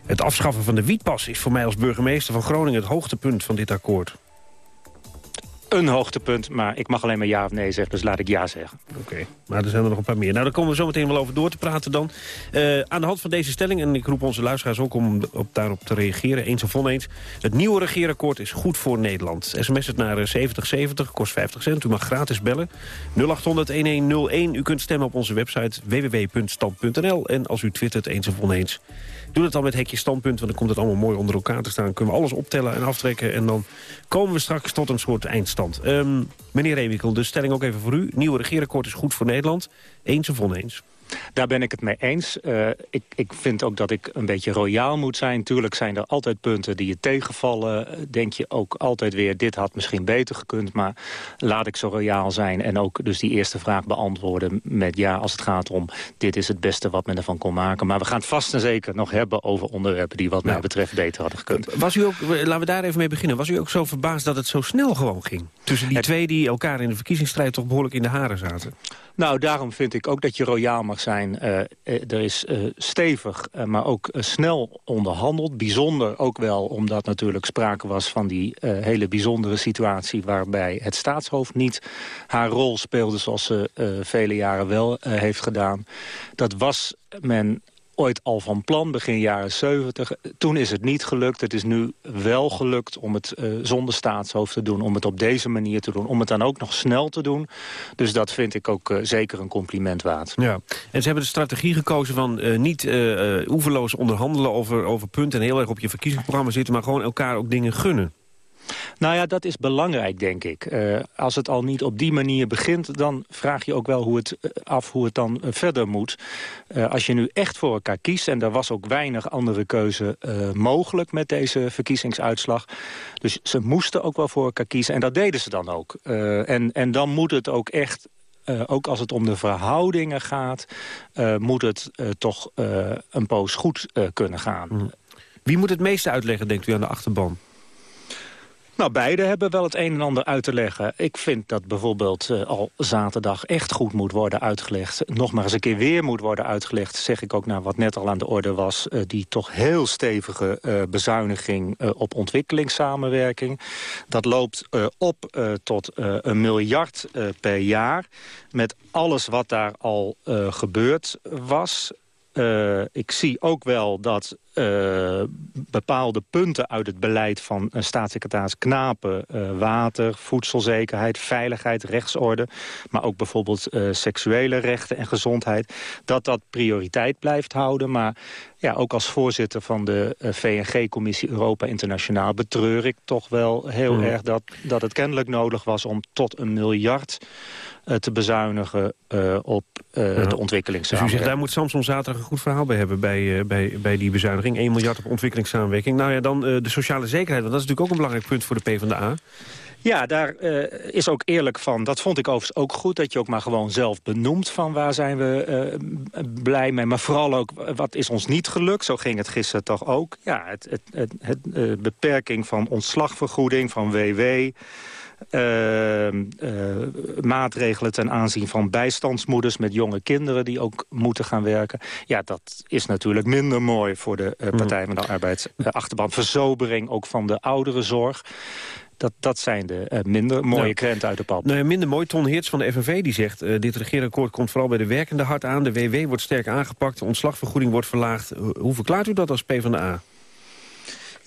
Het afschaffen van de wietpas is voor mij als burgemeester van Groningen... het hoogtepunt van dit akkoord. Een hoogtepunt, maar ik mag alleen maar ja of nee zeggen, dus laat ik ja zeggen. Oké, maar er zijn er nog een paar meer. Nou, daar komen we zo meteen wel over door te praten dan. Uh, aan de hand van deze stelling, en ik roep onze luisteraars ook om op, daarop te reageren, eens of oneens. Het nieuwe regeerakkoord is goed voor Nederland. SMS het naar 7070, kost 50 cent. U mag gratis bellen. 0800-1101. U kunt stemmen op onze website www.stand.nl. En als u twittert eens of oneens, Doe het dan met hekje standpunt, want dan komt het allemaal mooi onder elkaar te staan. Kunnen we alles optellen en aftrekken en dan komen we straks tot een soort eindstand. Um, meneer Rewikkel, de stelling ook even voor u. Nieuwe regeerakkoord is goed voor Nederland. Eens of oneens? Daar ben ik het mee eens. Uh, ik, ik vind ook dat ik een beetje royaal moet zijn. Tuurlijk zijn er altijd punten die je tegenvallen. Denk je ook altijd weer, dit had misschien beter gekund. Maar laat ik zo royaal zijn. En ook dus die eerste vraag beantwoorden met ja als het gaat om... dit is het beste wat men ervan kon maken. Maar we gaan het vast en zeker nog hebben over onderwerpen... die wat mij betreft beter hadden gekund. Was u ook, laten we daar even mee beginnen. Was u ook zo verbaasd dat het zo snel gewoon ging? Tussen die twee die elkaar in de verkiezingsstrijd toch behoorlijk in de haren zaten? Nou, daarom vind ik ook dat je royaal mag zijn. Uh, er is uh, stevig, maar ook snel onderhandeld. Bijzonder ook wel omdat natuurlijk sprake was van die hele bijzondere situatie... waarbij het staatshoofd niet haar rol speelde zoals ze vele jaren wel heeft gedaan. Dat was men ooit al van plan, begin jaren 70. Toen is het niet gelukt. Het is nu wel gelukt om het uh, zonder staatshoofd te doen. Om het op deze manier te doen. Om het dan ook nog snel te doen. Dus dat vind ik ook uh, zeker een compliment waard. Ja. En ze hebben de strategie gekozen van uh, niet oeverloos onderhandelen over, over punten... en heel erg op je verkiezingsprogramma zitten... maar gewoon elkaar ook dingen gunnen. Nou ja, dat is belangrijk, denk ik. Uh, als het al niet op die manier begint... dan vraag je ook wel hoe het, uh, af hoe het dan uh, verder moet. als je nu echt voor elkaar kiest... en er was ook weinig andere keuze mogelijk met deze verkiezingsuitslag... dus ze moesten ook wel voor elkaar kiezen. En dat deden ze dan ook. en, en dan moet het ook echt ook als het om de verhoudingen gaat... Moet het toch een poos goed kunnen gaan. Mm. Wie moet het meeste uitleggen, denkt u, aan de achterban? Nou, beide hebben wel het een en ander uit te leggen. Ik vind dat bijvoorbeeld uh, al zaterdag echt goed moet worden uitgelegd. Nog maar eens een keer weer moet worden uitgelegd. Zeg ik ook naar wat net al aan de orde was. Uh, die toch heel stevige uh, bezuiniging op ontwikkelingssamenwerking. Dat loopt op tot een miljard per jaar. Met alles wat daar al gebeurd was. Ik zie ook wel dat uh, bepaalde punten uit het beleid van uh, staatssecretaris Knapen... water, voedselzekerheid, veiligheid, rechtsorde... maar ook bijvoorbeeld seksuele rechten en gezondheid... dat dat prioriteit blijft houden. Maar ja, ook als voorzitter van de VNG-commissie Europa Internationaal... betreur ik toch wel heel mm. erg dat, dat het kennelijk nodig was om tot een miljard eh, te bezuinigen op ja. de ontwikkelingssamenwerking. Dus u zegt, daar moet Samson zaterdag een goed verhaal bij hebben... bij, bij, bij die bezuiniging. 1 miljard op ontwikkelingssamenwerking. Nou ja, dan de sociale zekerheid. Want dat is natuurlijk ook een belangrijk punt voor de PvdA. Ja, daar uh, is ook eerlijk van. Dat vond ik overigens ook goed, dat je ook maar gewoon zelf benoemt... van waar zijn we uh, blij mee. Maar vooral ook, wat is ons niet gelukt? Zo ging het gisteren toch ook. Ja, het, het, het, beperking van ontslagvergoeding, van WW... Uh, uh, maatregelen ten aanzien van bijstandsmoeders met jonge kinderen die ook moeten gaan werken. Ja, dat is natuurlijk minder mooi voor de uh, Partij van de Arbeid. achterban verzobering ook van de ouderenzorg. Dat, dat zijn de uh, minder mooie nou, krenten uit de pap. Nou, minder mooi. Ton Heerts van de FNV die zegt... Uh, dit regeerakkoord komt vooral bij de werkende hard aan. De WW wordt sterk aangepakt. De ontslagvergoeding wordt verlaagd. Hoe verklaart u dat als PvdA?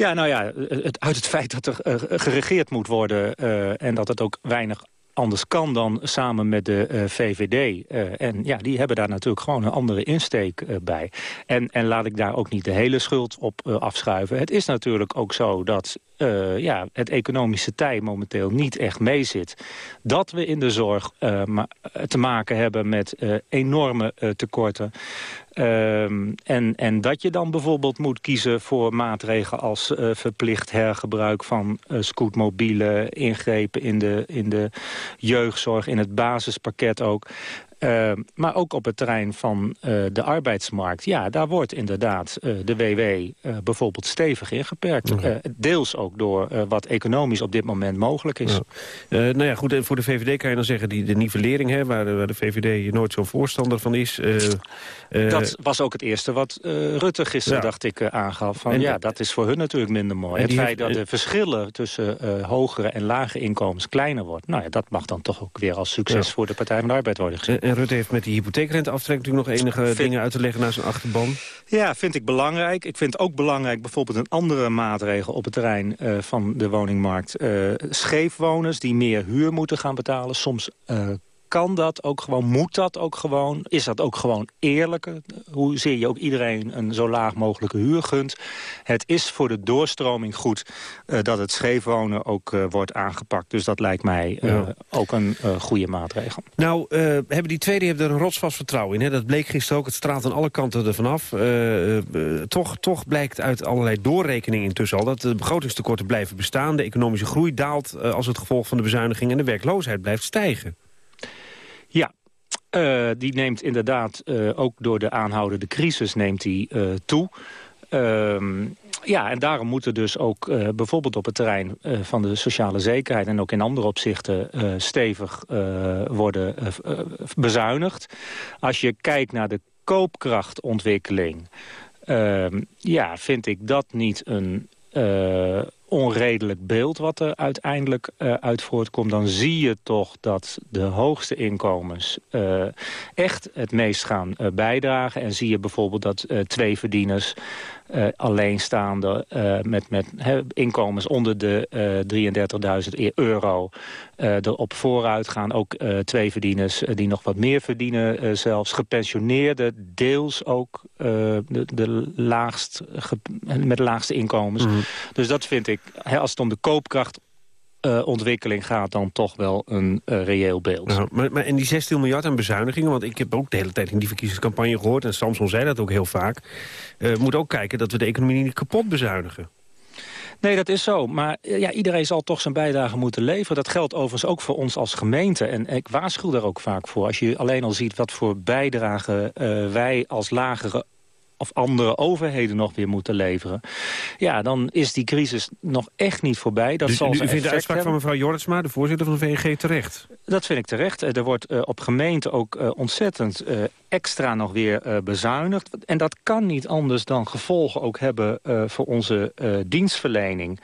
Ja, nou ja, het, uit het feit dat er uh, geregeerd moet worden... Uh, en dat het ook weinig anders kan dan samen met de VVD. En ja, die hebben daar natuurlijk gewoon een andere insteek bij. En, en laat ik daar ook niet de hele schuld op afschuiven. Het is natuurlijk ook zo dat ja, het economische tij momenteel niet echt meezit. Dat we in de zorg ma te maken hebben met enorme tekorten. Um, en, en dat je dan bijvoorbeeld moet kiezen voor maatregelen als verplicht hergebruik van scootmobielen, ingrepen in de, in de jeugdzorg, in het basispakket ook. Uh, maar ook op het terrein van uh, de arbeidsmarkt. Ja, daar wordt inderdaad uh, de WW bijvoorbeeld stevig ingeperkt. Okay. deels ook door wat economisch op dit moment mogelijk is. Ja. nou ja, goed, en voor de VVD kan je dan zeggen... die de nivellering, hè, waar, de, waar de VVD nooit zo'n voorstander van is... dat was ook het eerste wat Rutte gisteren, ja. dacht ik, aangaf. Van, en, ja, dat is voor hun natuurlijk minder mooi. Het feit dat de verschillen tussen hogere en lage inkomens kleiner wordt... nou ja, dat mag dan toch ook weer als succes voor de Partij van de Arbeid worden gezien. En Rutte heeft met die hypotheekrenteaftrek natuurlijk nog enige vind... dingen uit te leggen naar zijn achterban. Ja, vind ik belangrijk. Ik vind ook belangrijk bijvoorbeeld een andere maatregel op het terrein uh, van de woningmarkt. Uh, scheefwoners die meer huur moeten gaan betalen. Soms uh, kan dat ook gewoon? Moet dat ook gewoon? Is dat ook gewoon eerlijker? Hoezeer je ook iedereen een zo laag mogelijke huur gunt. Het is voor de doorstroming goed uh, dat het scheefwonen ook uh, wordt aangepakt. Dus dat lijkt mij uh, ja. ook een goede maatregel. Nou, hebben die tweede hebben er een rotsvast vertrouwen in. Hè? Dat bleek gisteren ook. Het straalt aan alle kanten ervan af. toch, toch blijkt uit allerlei doorrekeningen intussen al... dat de begrotingstekorten blijven bestaan. De economische groei daalt als het gevolg van de bezuiniging... en de werkloosheid blijft stijgen. Ja, uh, die neemt inderdaad uh, ook door de aanhoudende crisis neemt die, uh, toe. Uh, ja, en daarom moet er dus ook bijvoorbeeld op het terrein van de sociale zekerheid... en ook in andere opzichten stevig worden bezuinigd. Als je kijkt naar de koopkrachtontwikkeling... ehm, ja, vind ik dat niet een onredelijk beeld wat er uiteindelijk uh, uit voortkomt... dan zie je toch dat de hoogste inkomens uh, echt het meest gaan uh, bijdragen. En zie je bijvoorbeeld dat twee verdieners uh, alleenstaande uh, met, met he, inkomens onder de uh, 33.000 euro erop vooruit gaan. Ook twee verdieners die nog wat meer verdienen zelfs. Gepensioneerden, deels ook de, de laagst, met de laagste inkomens. Mm. Dus dat vind ik, he, als het om de koopkracht uh, ontwikkeling gaat dan toch wel een uh, reëel beeld. Nou, maar, maar en die 16 miljard aan bezuinigingen... want ik heb ook de hele tijd in die verkiezingscampagne gehoord... en Samson zei dat ook heel vaak... Uh, moet ook kijken dat we de economie niet kapot bezuinigen. Nee, dat is zo. Maar ja, iedereen zal toch zijn bijdrage moeten leveren. Dat geldt overigens ook voor ons als gemeente. En ik waarschuw daar ook vaak voor. Als je alleen al ziet wat voor bijdrage wij als lagere of andere overheden nog weer moeten leveren... ja, dan is die crisis nog echt niet voorbij. Dat dus, zal u vindt de uitspraak hebben. van mevrouw Jorritsma, de voorzitter van de VNG, terecht? Dat vind ik terecht. Er wordt uh, op gemeente ook uh, ontzettend uh, extra nog weer bezuinigd. En dat kan niet anders dan gevolgen ook hebben voor onze dienstverlening.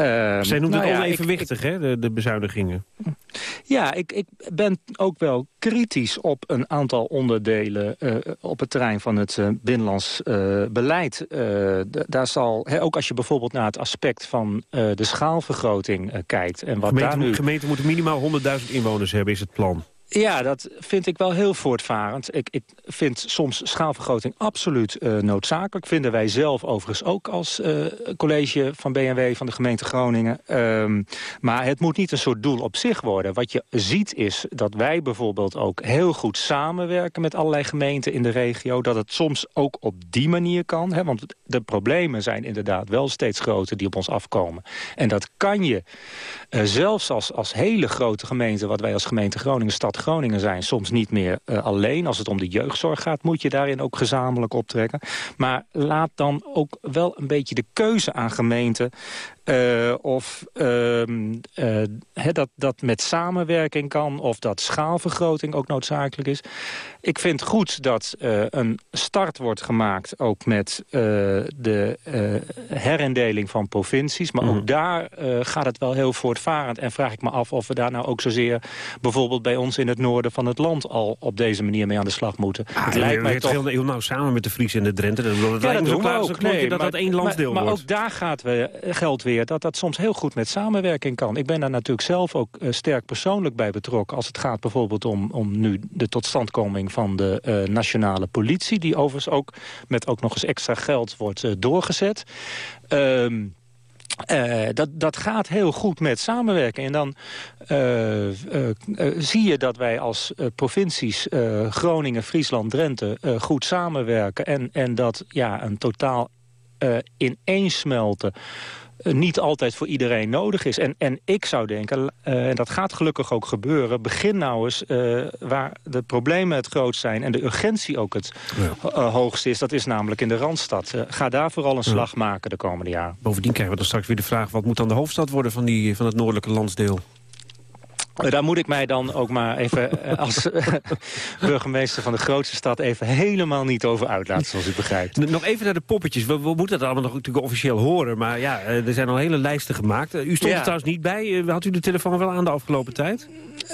Uh, Zij noemt nou het ja, onevenwichtig, hè, de, de, bezuinigingen. Ja, ik, ik ben ook wel kritisch op een aantal onderdelen... Uh, op het terrein van het uh, binnenlands beleid. daar zal, hè, ook als je bijvoorbeeld naar het aspect van de schaalvergroting kijkt... En wat gemeente, daar nu... gemeenten moeten minimaal 100.000 inwoners hebben, is het plan. Ja, dat vind ik wel heel voortvarend. Ik, ik vind soms schaalvergroting absoluut uh, noodzakelijk. Vinden wij zelf overigens ook als uh, college van BNW van de gemeente Groningen. Um, maar het moet niet een soort doel op zich worden. Wat je ziet is dat wij bijvoorbeeld ook heel goed samenwerken... met allerlei gemeenten in de regio. Dat het soms ook op die manier kan. Hè, want de problemen zijn inderdaad wel steeds groter die op ons afkomen. En dat kan je uh, zelfs als, als hele grote gemeente... wat wij als gemeente Groningen stad Groningen zijn soms niet meer uh, alleen. Als het om de jeugdzorg gaat, moet je daarin ook gezamenlijk optrekken. Maar laat dan ook wel een beetje de keuze aan gemeenten... Uh, of uh, he, dat dat met samenwerking kan, of dat schaalvergroting ook noodzakelijk is. Ik vind goed dat een start wordt gemaakt ook met de herindeling van provincies. Maar mm. ook daar gaat het wel heel voortvarend. En vraag ik me af of we daar nou ook zozeer bijvoorbeeld bij ons in het noorden van het land al op deze manier mee aan de slag moeten. Ah, het lijkt mij toch... heel, heel nauw samen met de Fries en de Drenthe. Dat, ja, dat doen we ook. Nee, dat maar, dat één landsdeel maar, wordt. Maar ook daar gaat we, geldt weer dat dat soms heel goed met samenwerking kan. Ik ben daar natuurlijk zelf ook uh, sterk persoonlijk bij betrokken... als het gaat bijvoorbeeld om, om nu de totstandkoming van de uh, nationale politie... die overigens ook met ook nog eens extra geld wordt uh, doorgezet... Uh, dat, dat gaat heel goed met samenwerken. En dan zie je dat wij als provincies Groningen, Friesland, Drenthe goed samenwerken. En, en dat ja, een totaal ineensmelten eh, niet altijd voor iedereen nodig is. En, en ik zou denken, eh, en dat gaat gelukkig ook gebeuren... begin nou eens eh, waar de problemen het grootst zijn... en de urgentie ook het eh, hoogst is. Dat is namelijk in de Randstad. Eh, ga daar vooral een slag maken de komende jaren. Bovendien krijgen we dan straks weer de vraag... wat moet dan de hoofdstad worden van, die, van het noordelijke landsdeel? Daar moet ik mij dan ook maar even eh, als eh, burgemeester van de grootste stad... even helemaal niet over uitlaten, zoals u begrijpt. Nog even naar de poppetjes. We, we moeten het allemaal nog natuurlijk officieel horen. Maar ja, eh, er zijn al hele lijsten gemaakt. U stond Ja. er trouwens niet bij. Had u de telefoon wel aan de afgelopen tijd?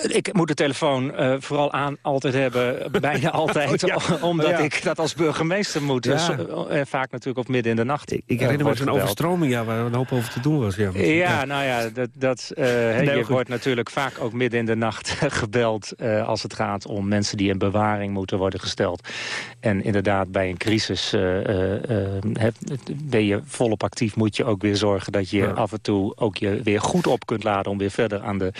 Ik moet de telefoon vooral aan altijd hebben, bijna altijd. Oh, ja. Omdat ja. ik dat als burgemeester moet. Eh, vaak natuurlijk op midden in de nacht. Ik herinner me zo'n overstroming ja, waar een hoop over te doen was. Ja, Ja, nou ja, dat, dat, Nee, je wordt natuurlijk vaak ook midden in de nacht gebeld... eh, als het gaat om mensen die in bewaring moeten worden gesteld. En inderdaad, bij een crisis eh, eh, heb- ben je volop actief. Moet je ook weer zorgen dat je af en toe ook je weer goed op kunt laden... om weer verder aan de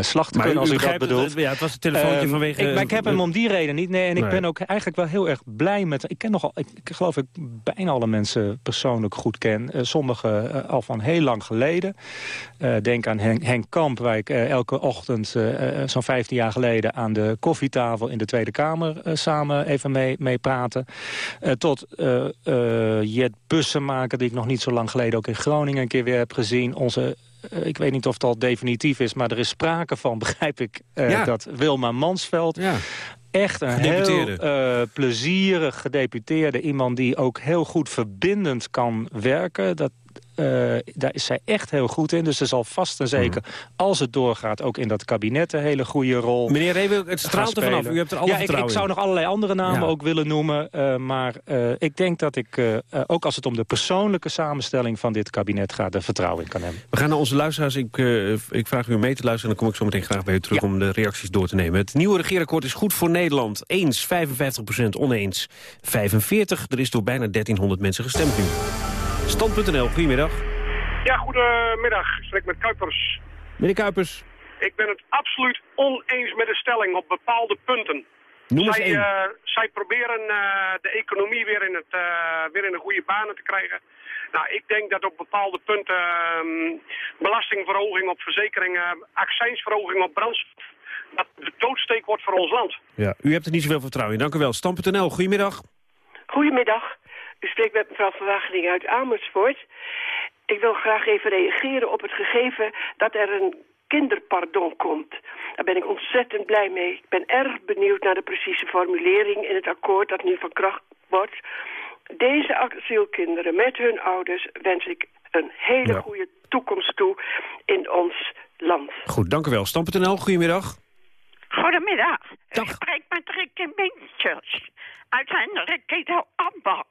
slag te Maar kunnen, u als u dat begrijpt het, bedoelt. ja, het was een telefoontje Ehm, vanwege- Ik, maar ik heb hem om die reden niet. Nee, en ik ben ook eigenlijk wel heel erg blij met... Ik ken nogal, ik, ik geloof ik bijna alle mensen persoonlijk goed ken. Sommigen al van heel lang geleden. Denk aan Henk, Henk Kamp, waar ik elke ochtend eh, eh, zo'n 15 jaar geleden... aan de koffietafel in de Tweede Kamer eh, samen even mee, mee praten. Tot Jet Bussemaker, die ik nog niet zo lang geleden... ook in Groningen een keer weer heb gezien. Onze ik weet niet of het al definitief is, maar er is sprake van, begrijp ik, Ja. dat Wilma Mansveld echt een heel eh, plezierig gedeputeerde. Iemand die ook heel goed verbindend kan werken. Dat, daar is zij echt heel goed in. Dus ze zal vast en zeker, als het doorgaat... ook in dat kabinet een hele goede rol Meneer Reewel, het straalt er vanaf. U hebt er alle ja, ik, vertrouwen ik zou nog allerlei andere namen Ja. ook willen noemen. eh, maar eh, ik denk dat ik, eh, eh, ook als het om de persoonlijke samenstelling van dit kabinet gaat... er vertrouwen in kan hebben. We gaan naar onze luisteraars. Ik, eh, ik vraag u mee te luisteren en dan kom ik zo meteen graag bij u terug om de reacties door te nemen. Het nieuwe regeerakkoord is goed voor Nederland. Eens 55% oneens 45. Er is door bijna 1300 mensen gestemd nu. Stand.nl, goedemiddag. Ja, goedemiddag. Ik spreek met Kuipers. Meneer Kuipers, Ik ben het absoluut oneens met de stelling op bepaalde punten. Noem eens zij, één. eh, zij proberen eh, de economie weer in, het, eh, weer in de goede banen te krijgen. Nou, ik denk dat op bepaalde punten ehm, belastingverhoging op verzekeringen, accijnsverhoging op brandstof, dat de doodsteek wordt voor ons land. Ja, u hebt er niet zoveel vertrouwen in. Dank u wel. Stand.nl, goedemiddag. Goedemiddag. U spreekt met mevrouw Van Wageningen uit Amersfoort. Ik wil graag even reageren op het gegeven dat er een kinderpardon komt. Daar ben ik ontzettend blij mee. Ik ben erg benieuwd naar de precieze formulering in het akkoord dat nu van kracht wordt. Deze asielkinderen met hun ouders wens ik een hele Ja. goede toekomst toe in ons land. Goed, dank u wel. Stand.nl, goedemiddag. Goedemiddag. Ik spreek met Rikke Mintjes uit een Rikido Ambach.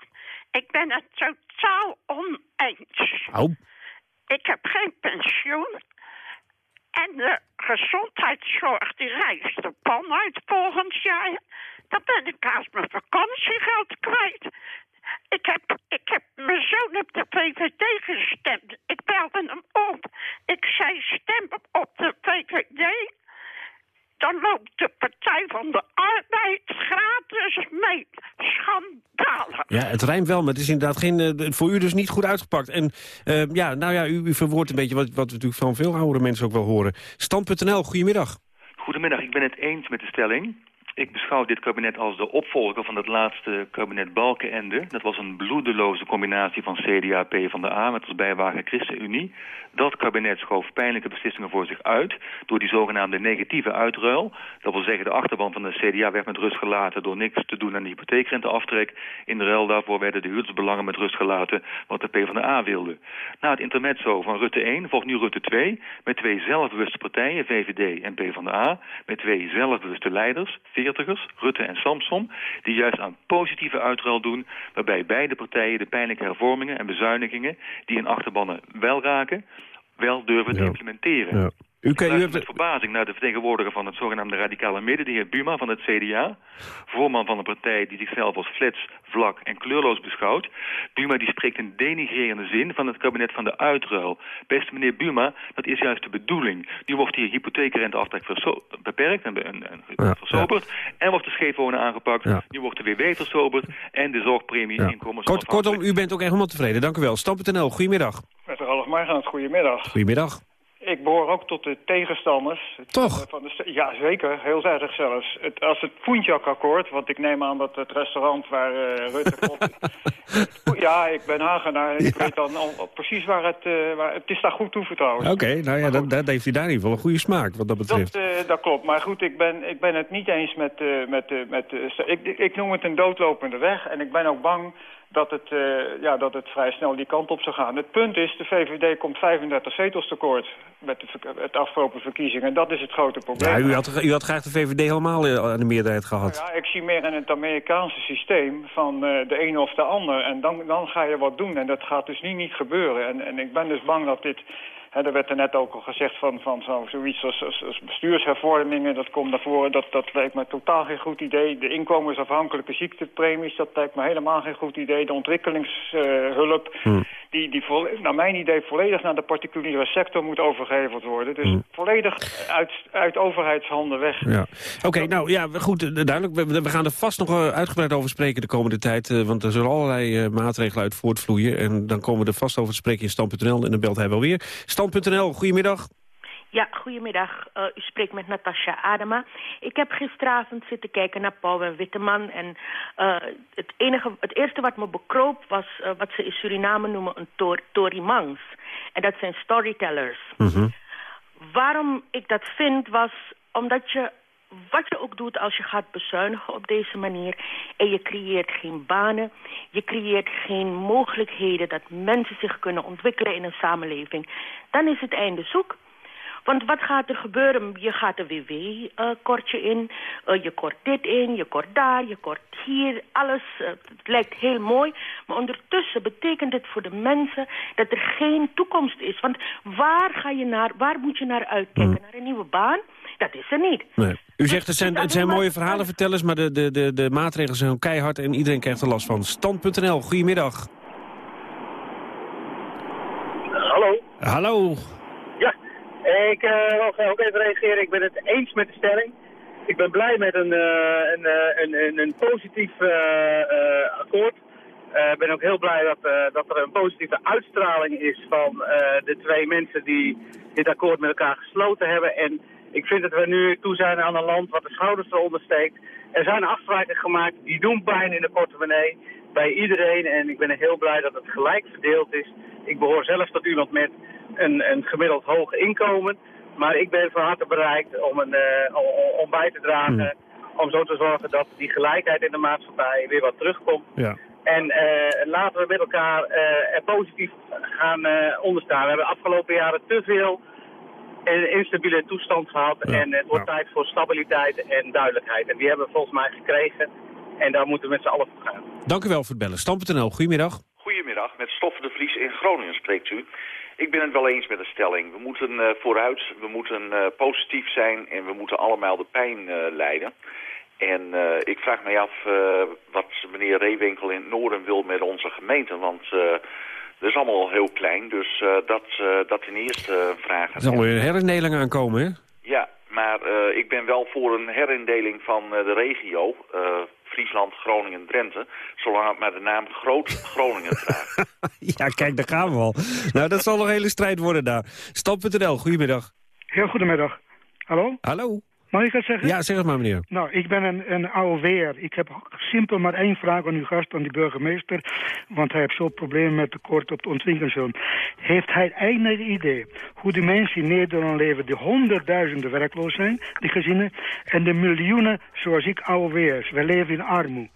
Ik ben het totaal oneens. Oh. Ik heb geen pensioen. En de gezondheidszorg die reist de pan uit volgend jaar. Dan ben ik haast mijn vakantiegeld kwijt. Ik heb, ik heb mijn zoon op de VVD gestemd. Ik belde hem op. Ik zei stem op de VVD. Dan loopt de Partij van de Arbeid gratis mee. Schandalig. Ja, het rijmt wel, maar het is inderdaad geen, eh, voor u dus niet goed uitgepakt. En eh, ja, nou ja, u, u verwoordt een beetje wat, wat we natuurlijk van veel oudere mensen ook wel horen. Stand.nl, goedemiddag. Goedemiddag, ik ben het eens met de stelling. Ik beschouw dit kabinet als de opvolger van het laatste kabinet Balkenende. Dat was een bloedeloze combinatie van CDA, P van de A met als bijwagen ChristenUnie. Dat kabinet schoof pijnlijke beslissingen voor zich uit door die zogenaamde negatieve uitruil. Dat wil zeggen, de achterban van de CDA werd met rust gelaten door niks te doen aan de hypotheekrenteaftrek. In de ruil daarvoor werden de huurdersbelangen met rust gelaten wat de P van de A wilde. Na het intermezzo van Rutte 1 volgt nu Rutte 2 met twee zelfbewuste partijen, VVD en P van de A, met twee zelfbewuste leiders, veertigers, Rutte en Samson, die juist aan positieve uitruil doen, waarbij beide partijen de pijnlijke hervormingen en bezuinigingen die in achterbannen wel raken, wel durven te implementeren. Ja. U, kan, u Ik hebt, met verbazing naar de vertegenwoordiger van het zogenaamde radicale midden, de heer Buma van het CDA. Voorman van een partij die zichzelf als flits, vlak en kleurloos beschouwt. Buma die spreekt in denigrerende zin van het kabinet van de uitruil. Beste meneer Buma, dat is juist de bedoeling. Nu wordt hier hypotheekrenteaftrek beperkt en, en, en versoberd. En wordt de scheefwonen aangepakt. Nu wordt de WW versoberd. En de zorgpremie ja. inkomens Kort, kortom, u bent ook echt helemaal tevreden. Dank u wel. Stand.nl, goedemiddag. Met de toevallig Margaret, goedemiddag. Goedemiddag. Behoor ook tot de tegenstanders. Toch? Van de, ja, zeker. Heel erg zelfs. Het, als het Poentjak-akkoord, want ik neem aan dat het restaurant waar uh, Rutte komt... ja, ik ben Hagenaar en ik weet dan al, precies waar het... Uh, waar, het is daar goed toevertrouwd. Oké, nou ja, dat, dat, heeft hij daar in ieder geval een goede smaak wat dat betreft. Dat, uh, dat klopt, maar goed, ik ben, ik ben het niet eens met... met, met ik, ik noem het een doodlopende weg en ik ben ook bang dat het, uh, ja, dat het vrij snel die kant op zou gaan. Het punt is, de VVD komt 35 zetels tekort met de, het afgelopen verkiezingen. En dat is het grote probleem. Ja, u, had, u had graag de VVD helemaal aan de meerderheid gehad. Nou ja, ik zie meer in het Amerikaanse systeem van uh, de een of de ander. En dan, dan ga je wat doen. En dat gaat dus nu niet gebeuren. En, en ik ben dus bang dat dit He, er werd er net ook al gezegd van, van zo, zoiets als, als, als bestuurshervormingen. Dat komt naar voren. Dat, dat lijkt me totaal geen goed idee. De inkomensafhankelijke ziektepremies, dat lijkt me helemaal geen goed idee. De ontwikkelingshulp, uh, die, die vo naar mijn idee volledig naar de particuliere sector moet overgeheveld worden. Dus hmm. volledig uit, uit overheidshanden weg. Ja. Oké, okay, nou ja, goed, duidelijk. We, we, gaan er vast nog uitgebreid over spreken de komende tijd. Want er zullen allerlei maatregelen uit voortvloeien. En dan komen we er vast over te spreken in Stand.nl. En dan belt hij wel weer. Stand.nl, goedemiddag. Ja, goedemiddag. Uh, u spreekt met Natasja Adema. Ik heb gisteravond zitten kijken naar Paul en Witteman. En uh, het, enige, het eerste wat me bekroop was uh, wat ze in Suriname noemen een tor torimangs. En dat zijn storytellers. Mm -hmm. Waarom ik dat vind was omdat je wat je ook doet als je gaat bezuinigen op deze manier... en je creëert geen banen, je creëert geen mogelijkheden... dat mensen zich kunnen ontwikkelen in een samenleving... dan is het einde zoek. Want wat gaat er gebeuren? Je gaat een WW-kortje in, uh, je kort dit in, je kort daar, je kort hier. Alles, uh, het lijkt heel mooi. Maar ondertussen betekent het voor de mensen dat er geen toekomst is. Want waar, ga je naar, waar moet je naar uitkijken? Naar een nieuwe baan? Dat is er niet. Nee. U zegt het zijn, het zijn mooie verhalenvertellers, maar de, de, de, de maatregelen zijn keihard en iedereen krijgt er last van. Stand.nl, goedemiddag. Hallo. Hallo. Ja, ik wil ook even reageren. Ik ben het eens met de stelling. Ik ben blij met een, uh, een, een, een, positief akkoord. Ik ben ook heel blij dat, dat er een positieve uitstraling is van de twee mensen die dit akkoord met elkaar gesloten hebben. En ik vind dat we nu toe zijn aan een land wat de schouders eronder steekt. Er zijn afspraken gemaakt die doen pijn in de portemonnee bij iedereen. En ik ben heel blij dat het gelijk verdeeld is. Ik behoor zelf tot iemand met een, een gemiddeld hoog inkomen. Maar ik ben van harte bereid om, een, uh, om bij te dragen. Om zo te zorgen dat die gelijkheid in de maatschappij weer wat terugkomt. Ja. En uh, laten we met elkaar uh, er positief gaan onderstaan. We hebben de afgelopen jaren te veel een instabiele toestand gehad. Ja, en het wordt ja. tijd voor stabiliteit en duidelijkheid. En die hebben we volgens mij gekregen. En daar moeten we met z'n allen voor gaan. Dank u wel voor het bellen. Stam.nl, goedemiddag. Goedemiddag, met Stoffen de Vries in Groningen spreekt u. Ik ben het wel eens met de stelling. We moeten uh, vooruit, we moeten uh, positief zijn en we moeten allemaal de pijn uh, leiden. En ik vraag mij af wat meneer Reewinkel in het noorden wil met onze gemeente. Want dat is allemaal heel klein, dus dat, dat ten eerste vragen. Er zal weer een herindeling aankomen, hè? Ja, maar ik ben wel voor een herindeling van de regio, Friesland, Groningen, Drenthe. Zolang het maar de naam Groot Groningen draagt. ja, kijk, daar gaan we al. nou, dat zal nog een hele strijd worden daar. Stam.nl, goedemiddag. Heel goedemiddag. Hallo? Hallo. Mag ik dat zeggen? Ja, zeg het maar, meneer. Nou, ik ben een, een AOW'er. Ik heb simpel maar één vraag aan uw gast, aan die burgemeester. Want hij heeft zo'n probleem met tekort op de ontwikkelingshulp. Heeft hij enig idee hoe de mensen in Nederland leven... die honderdduizenden werkloos zijn, die gezinnen... en de miljoenen, zoals ik, AOW'ers. We leven in armoede.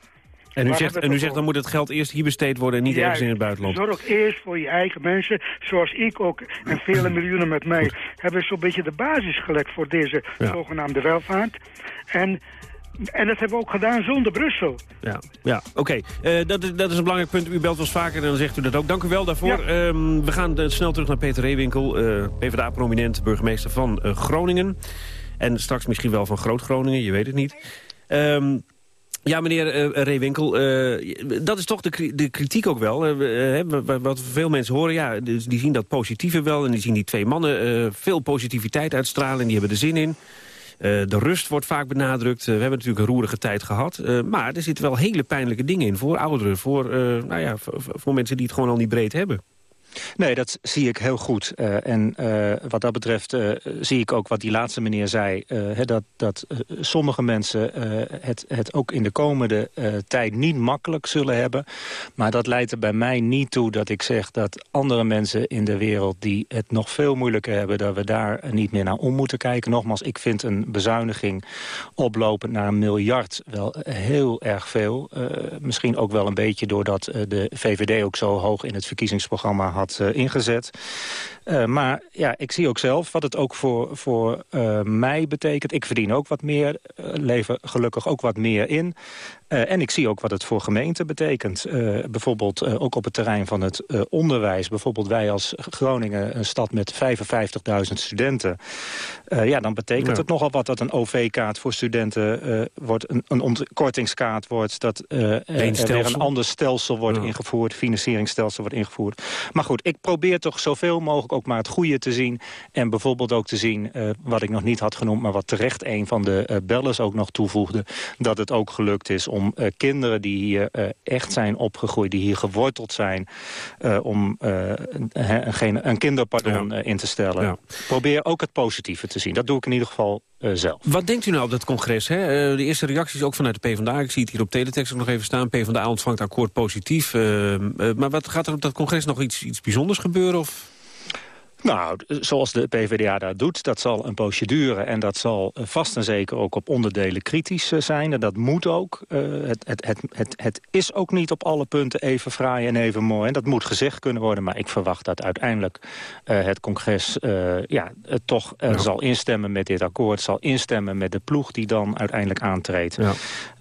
En u, zegt, en u zegt dan moet het geld eerst hier besteed worden en niet ergens in het buitenland. Zorg eerst voor je eigen mensen, zoals ik ook en vele miljoenen met mij... hebben zo'n beetje de basis gelegd voor deze ja. zogenaamde welvaart. En en dat hebben we ook gedaan zonder Brussel. Ja, ja oké. Okay. Uh, dat, dat is een belangrijk punt. U belt wel vaker en dan zegt u dat ook. Dank u wel daarvoor. Ja. Um, we gaan uh, snel terug naar Peter Reewinkel, uh, PvdA-prominent burgemeester van Groningen. En straks misschien wel van Groot-Groningen, je weet het niet. Um, ja, meneer uh, Reewinkel, uh, dat is toch de, de kritiek ook wel. Wat veel mensen horen, ja, die zien dat positieve wel... en die zien die twee mannen veel positiviteit uitstralen en die hebben er zin in. de rust wordt vaak benadrukt. we hebben natuurlijk een roerige tijd gehad. maar er zitten wel hele pijnlijke dingen in voor ouderen... voor, nou ja, voor mensen die het gewoon al niet breed hebben. Nee, dat zie ik heel goed. Uh, en uh, wat dat betreft uh, zie ik ook wat die laatste meneer zei... dat, dat sommige mensen het, het ook in de komende tijd niet makkelijk zullen hebben. Maar dat leidt er bij mij niet toe dat ik zeg dat andere mensen in de wereld... die het nog veel moeilijker hebben, dat we daar niet meer naar om moeten kijken. Nogmaals, ik vind een bezuiniging oplopend naar een miljard wel heel erg veel. misschien ook wel een beetje doordat de VVD ook zo hoog in het verkiezingsprogramma had uh, ingezet. Uh, maar ja, ik zie ook zelf wat het ook voor, voor uh, mij betekent. Ik verdien ook wat meer, lever gelukkig ook wat meer in. Uh, en ik zie ook wat het voor gemeenten betekent. Uh, bijvoorbeeld uh, ook op het terrein van het onderwijs. Bijvoorbeeld wij als Groningen, een stad met 55.000 studenten. ja, dan betekent ja. het nogal wat dat een OV-kaart voor studenten wordt. Een, een kortingskaart wordt. Dat er weer een ander stelsel wordt ja. ingevoerd. Financieringsstelsel wordt ingevoerd. Maar goed, ik probeer toch zoveel mogelijk ook maar het goede te zien. En bijvoorbeeld ook te zien, wat ik nog niet had genoemd... maar wat terecht een van de bellers ook nog toevoegde... dat het ook gelukt is om uh, kinderen die hier uh, echt zijn opgegroeid, die hier geworteld zijn, uh, om een, een kinderpardon ja. in te stellen. Ja. Probeer ook het positieve te zien. Dat doe ik in ieder geval zelf. Wat denkt u nou op dat congres? Hè? de eerste reacties ook vanuit de PvdA. Ik zie het hier op teletext ook nog even staan. PvdA ontvangt akkoord positief. maar wat gaat er op dat congres nog iets, iets bijzonders gebeuren? Of... Nou, zoals de PvdA dat doet, dat zal een procedure... en dat zal vast en zeker ook op onderdelen kritisch zijn. En dat moet ook. Uh, het, het, het, het, het is ook niet op alle punten even fraai en even mooi. En dat moet gezegd kunnen worden. Maar ik verwacht dat uiteindelijk uh, het congres uh, ja, toch ja. zal instemmen met dit akkoord. Zal instemmen met de ploeg die dan uiteindelijk aantreedt.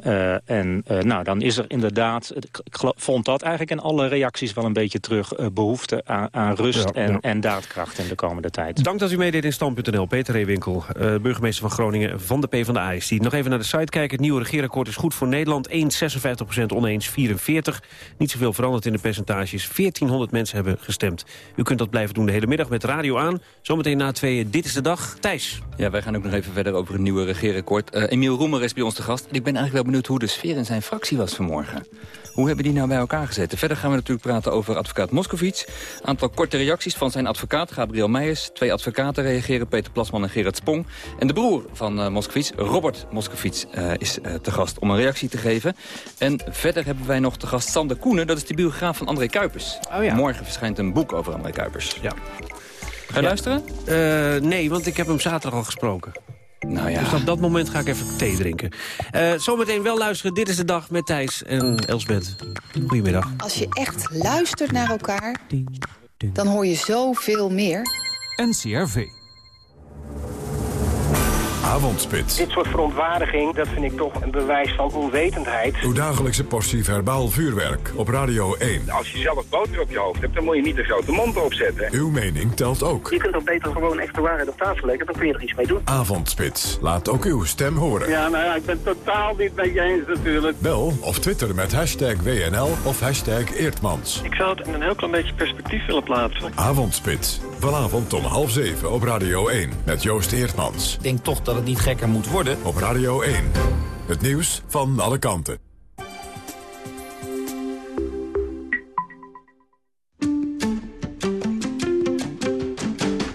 Ja. en nou, dan is er inderdaad... Ik vond dat eigenlijk in alle reacties wel een beetje terug... behoefte aan, aan rust en, en daadkracht in de komende tijd. Dank dat u meedeed in Stand.nl. Peter Reewinkel, uh, burgemeester van Groningen van de PvdA is die. Nog even naar de site kijken. Het nieuwe regeerakkoord is goed voor Nederland. Eens 56 oneens 44. Niet zoveel veranderd in de percentages. 1400 mensen hebben gestemd. U kunt dat blijven doen de hele middag met radio aan. Zometeen na tweeën Dit is de Dag. Thijs. Ja, wij gaan ook nog even verder over het nieuwe regeerakkoord. Uh, Emiel Roemer is bij ons te gast. En ik ben eigenlijk wel benieuwd hoe de sfeer in zijn fractie was vanmorgen. Hoe hebben die nou bij elkaar gezeten? Verder gaan we natuurlijk praten over advocaat Moscovic. Aantal korte reacties van zijn advocaat Gabriel Meijers. Twee advocaten reageren, Peter Plasman en Gerard Spong. En de broer van uh, Moscovic, Robert Moscovic, uh, is uh, te gast om een reactie te geven. En verder hebben wij nog te gast Sander Koenen. Dat is de biograaf van André Kuipers. Oh ja. Morgen verschijnt een boek over André Kuipers. Ja. Ga je ja. luisteren? nee, want ik heb hem zaterdag al gesproken. Nou ja. Dus op dat moment ga ik even thee drinken. Uh, zometeen wel luisteren. Dit is de dag met Thijs en Elsbeth. Goedemiddag. Als je echt luistert naar elkaar, dan hoor je zoveel meer. NCRV. Avondspits. Dit soort verontwaardiging, dat vind ik toch een bewijs van onwetendheid. Uw dagelijkse portie verbaal vuurwerk op Radio 1. Als je zelf boter op je hoofd hebt, dan moet je niet de grote mond opzetten. Uw mening telt ook. Je kunt toch beter gewoon echt de waarheid op tafel leggen, dan kun je er iets mee doen. Avondspits. Laat ook uw stem horen. Ja, nou ja, ik ben het totaal niet met je eens natuurlijk. Bel of twitter met hashtag WNL of hashtag Eertmans. Ik zou het in een heel klein beetje perspectief willen plaatsen. Avondspits. Vanavond om half zeven op Radio 1 met Joost Eertmans. Ik denk toch dat het niet gekker moet worden. Op Radio 1. Het nieuws van alle kanten.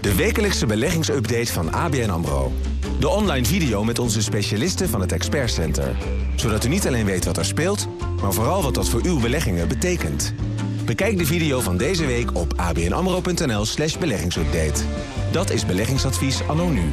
De wekelijkse beleggingsupdate van ABN AMRO. De online video met onze specialisten van het Expert Center. Zodat u niet alleen weet wat er speelt, maar vooral wat dat voor uw beleggingen betekent. Bekijk de video van deze week op abnamro.nl slash beleggingsupdate. Dat is beleggingsadvies anno nu.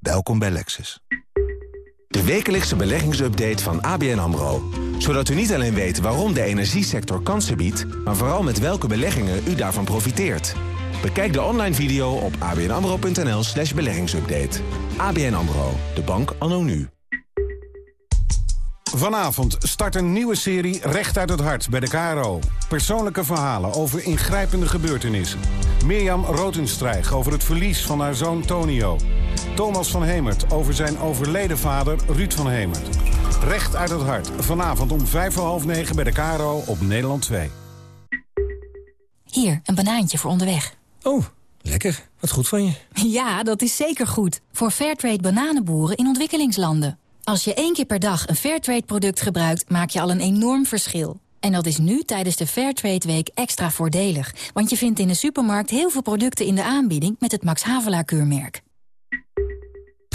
Welkom bij Lexus. De wekelijkse beleggingsupdate van ABN AMRO. Zodat u niet alleen weet waarom de energiesector kansen biedt... maar vooral met welke beleggingen u daarvan profiteert. Bekijk de online video op abnamro.nl slash beleggingsupdate. ABN AMRO, de bank anno nu. Vanavond start een nieuwe serie Recht uit het Hart bij de KRO. Persoonlijke verhalen over ingrijpende gebeurtenissen. Mirjam Rotenstrijg over het verlies van haar zoon Tonio. Thomas van Hemert over zijn overleden vader Ruud van Hemert. Recht uit het hart. Vanavond om vijf voor half negen bij de Caro op Nederland 2. Hier, een banaantje voor onderweg. Oh, lekker. Wat goed van je. Ja, dat is zeker goed. Voor Fairtrade bananenboeren in ontwikkelingslanden. Als je één keer per dag een Fairtrade-product gebruikt... maak je al een enorm verschil. En dat is nu tijdens de Fairtrade Week extra voordelig. Want je vindt in de supermarkt heel veel producten in de aanbieding... met het Max Havelaar-keurmerk.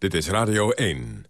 Dit is Radio 1.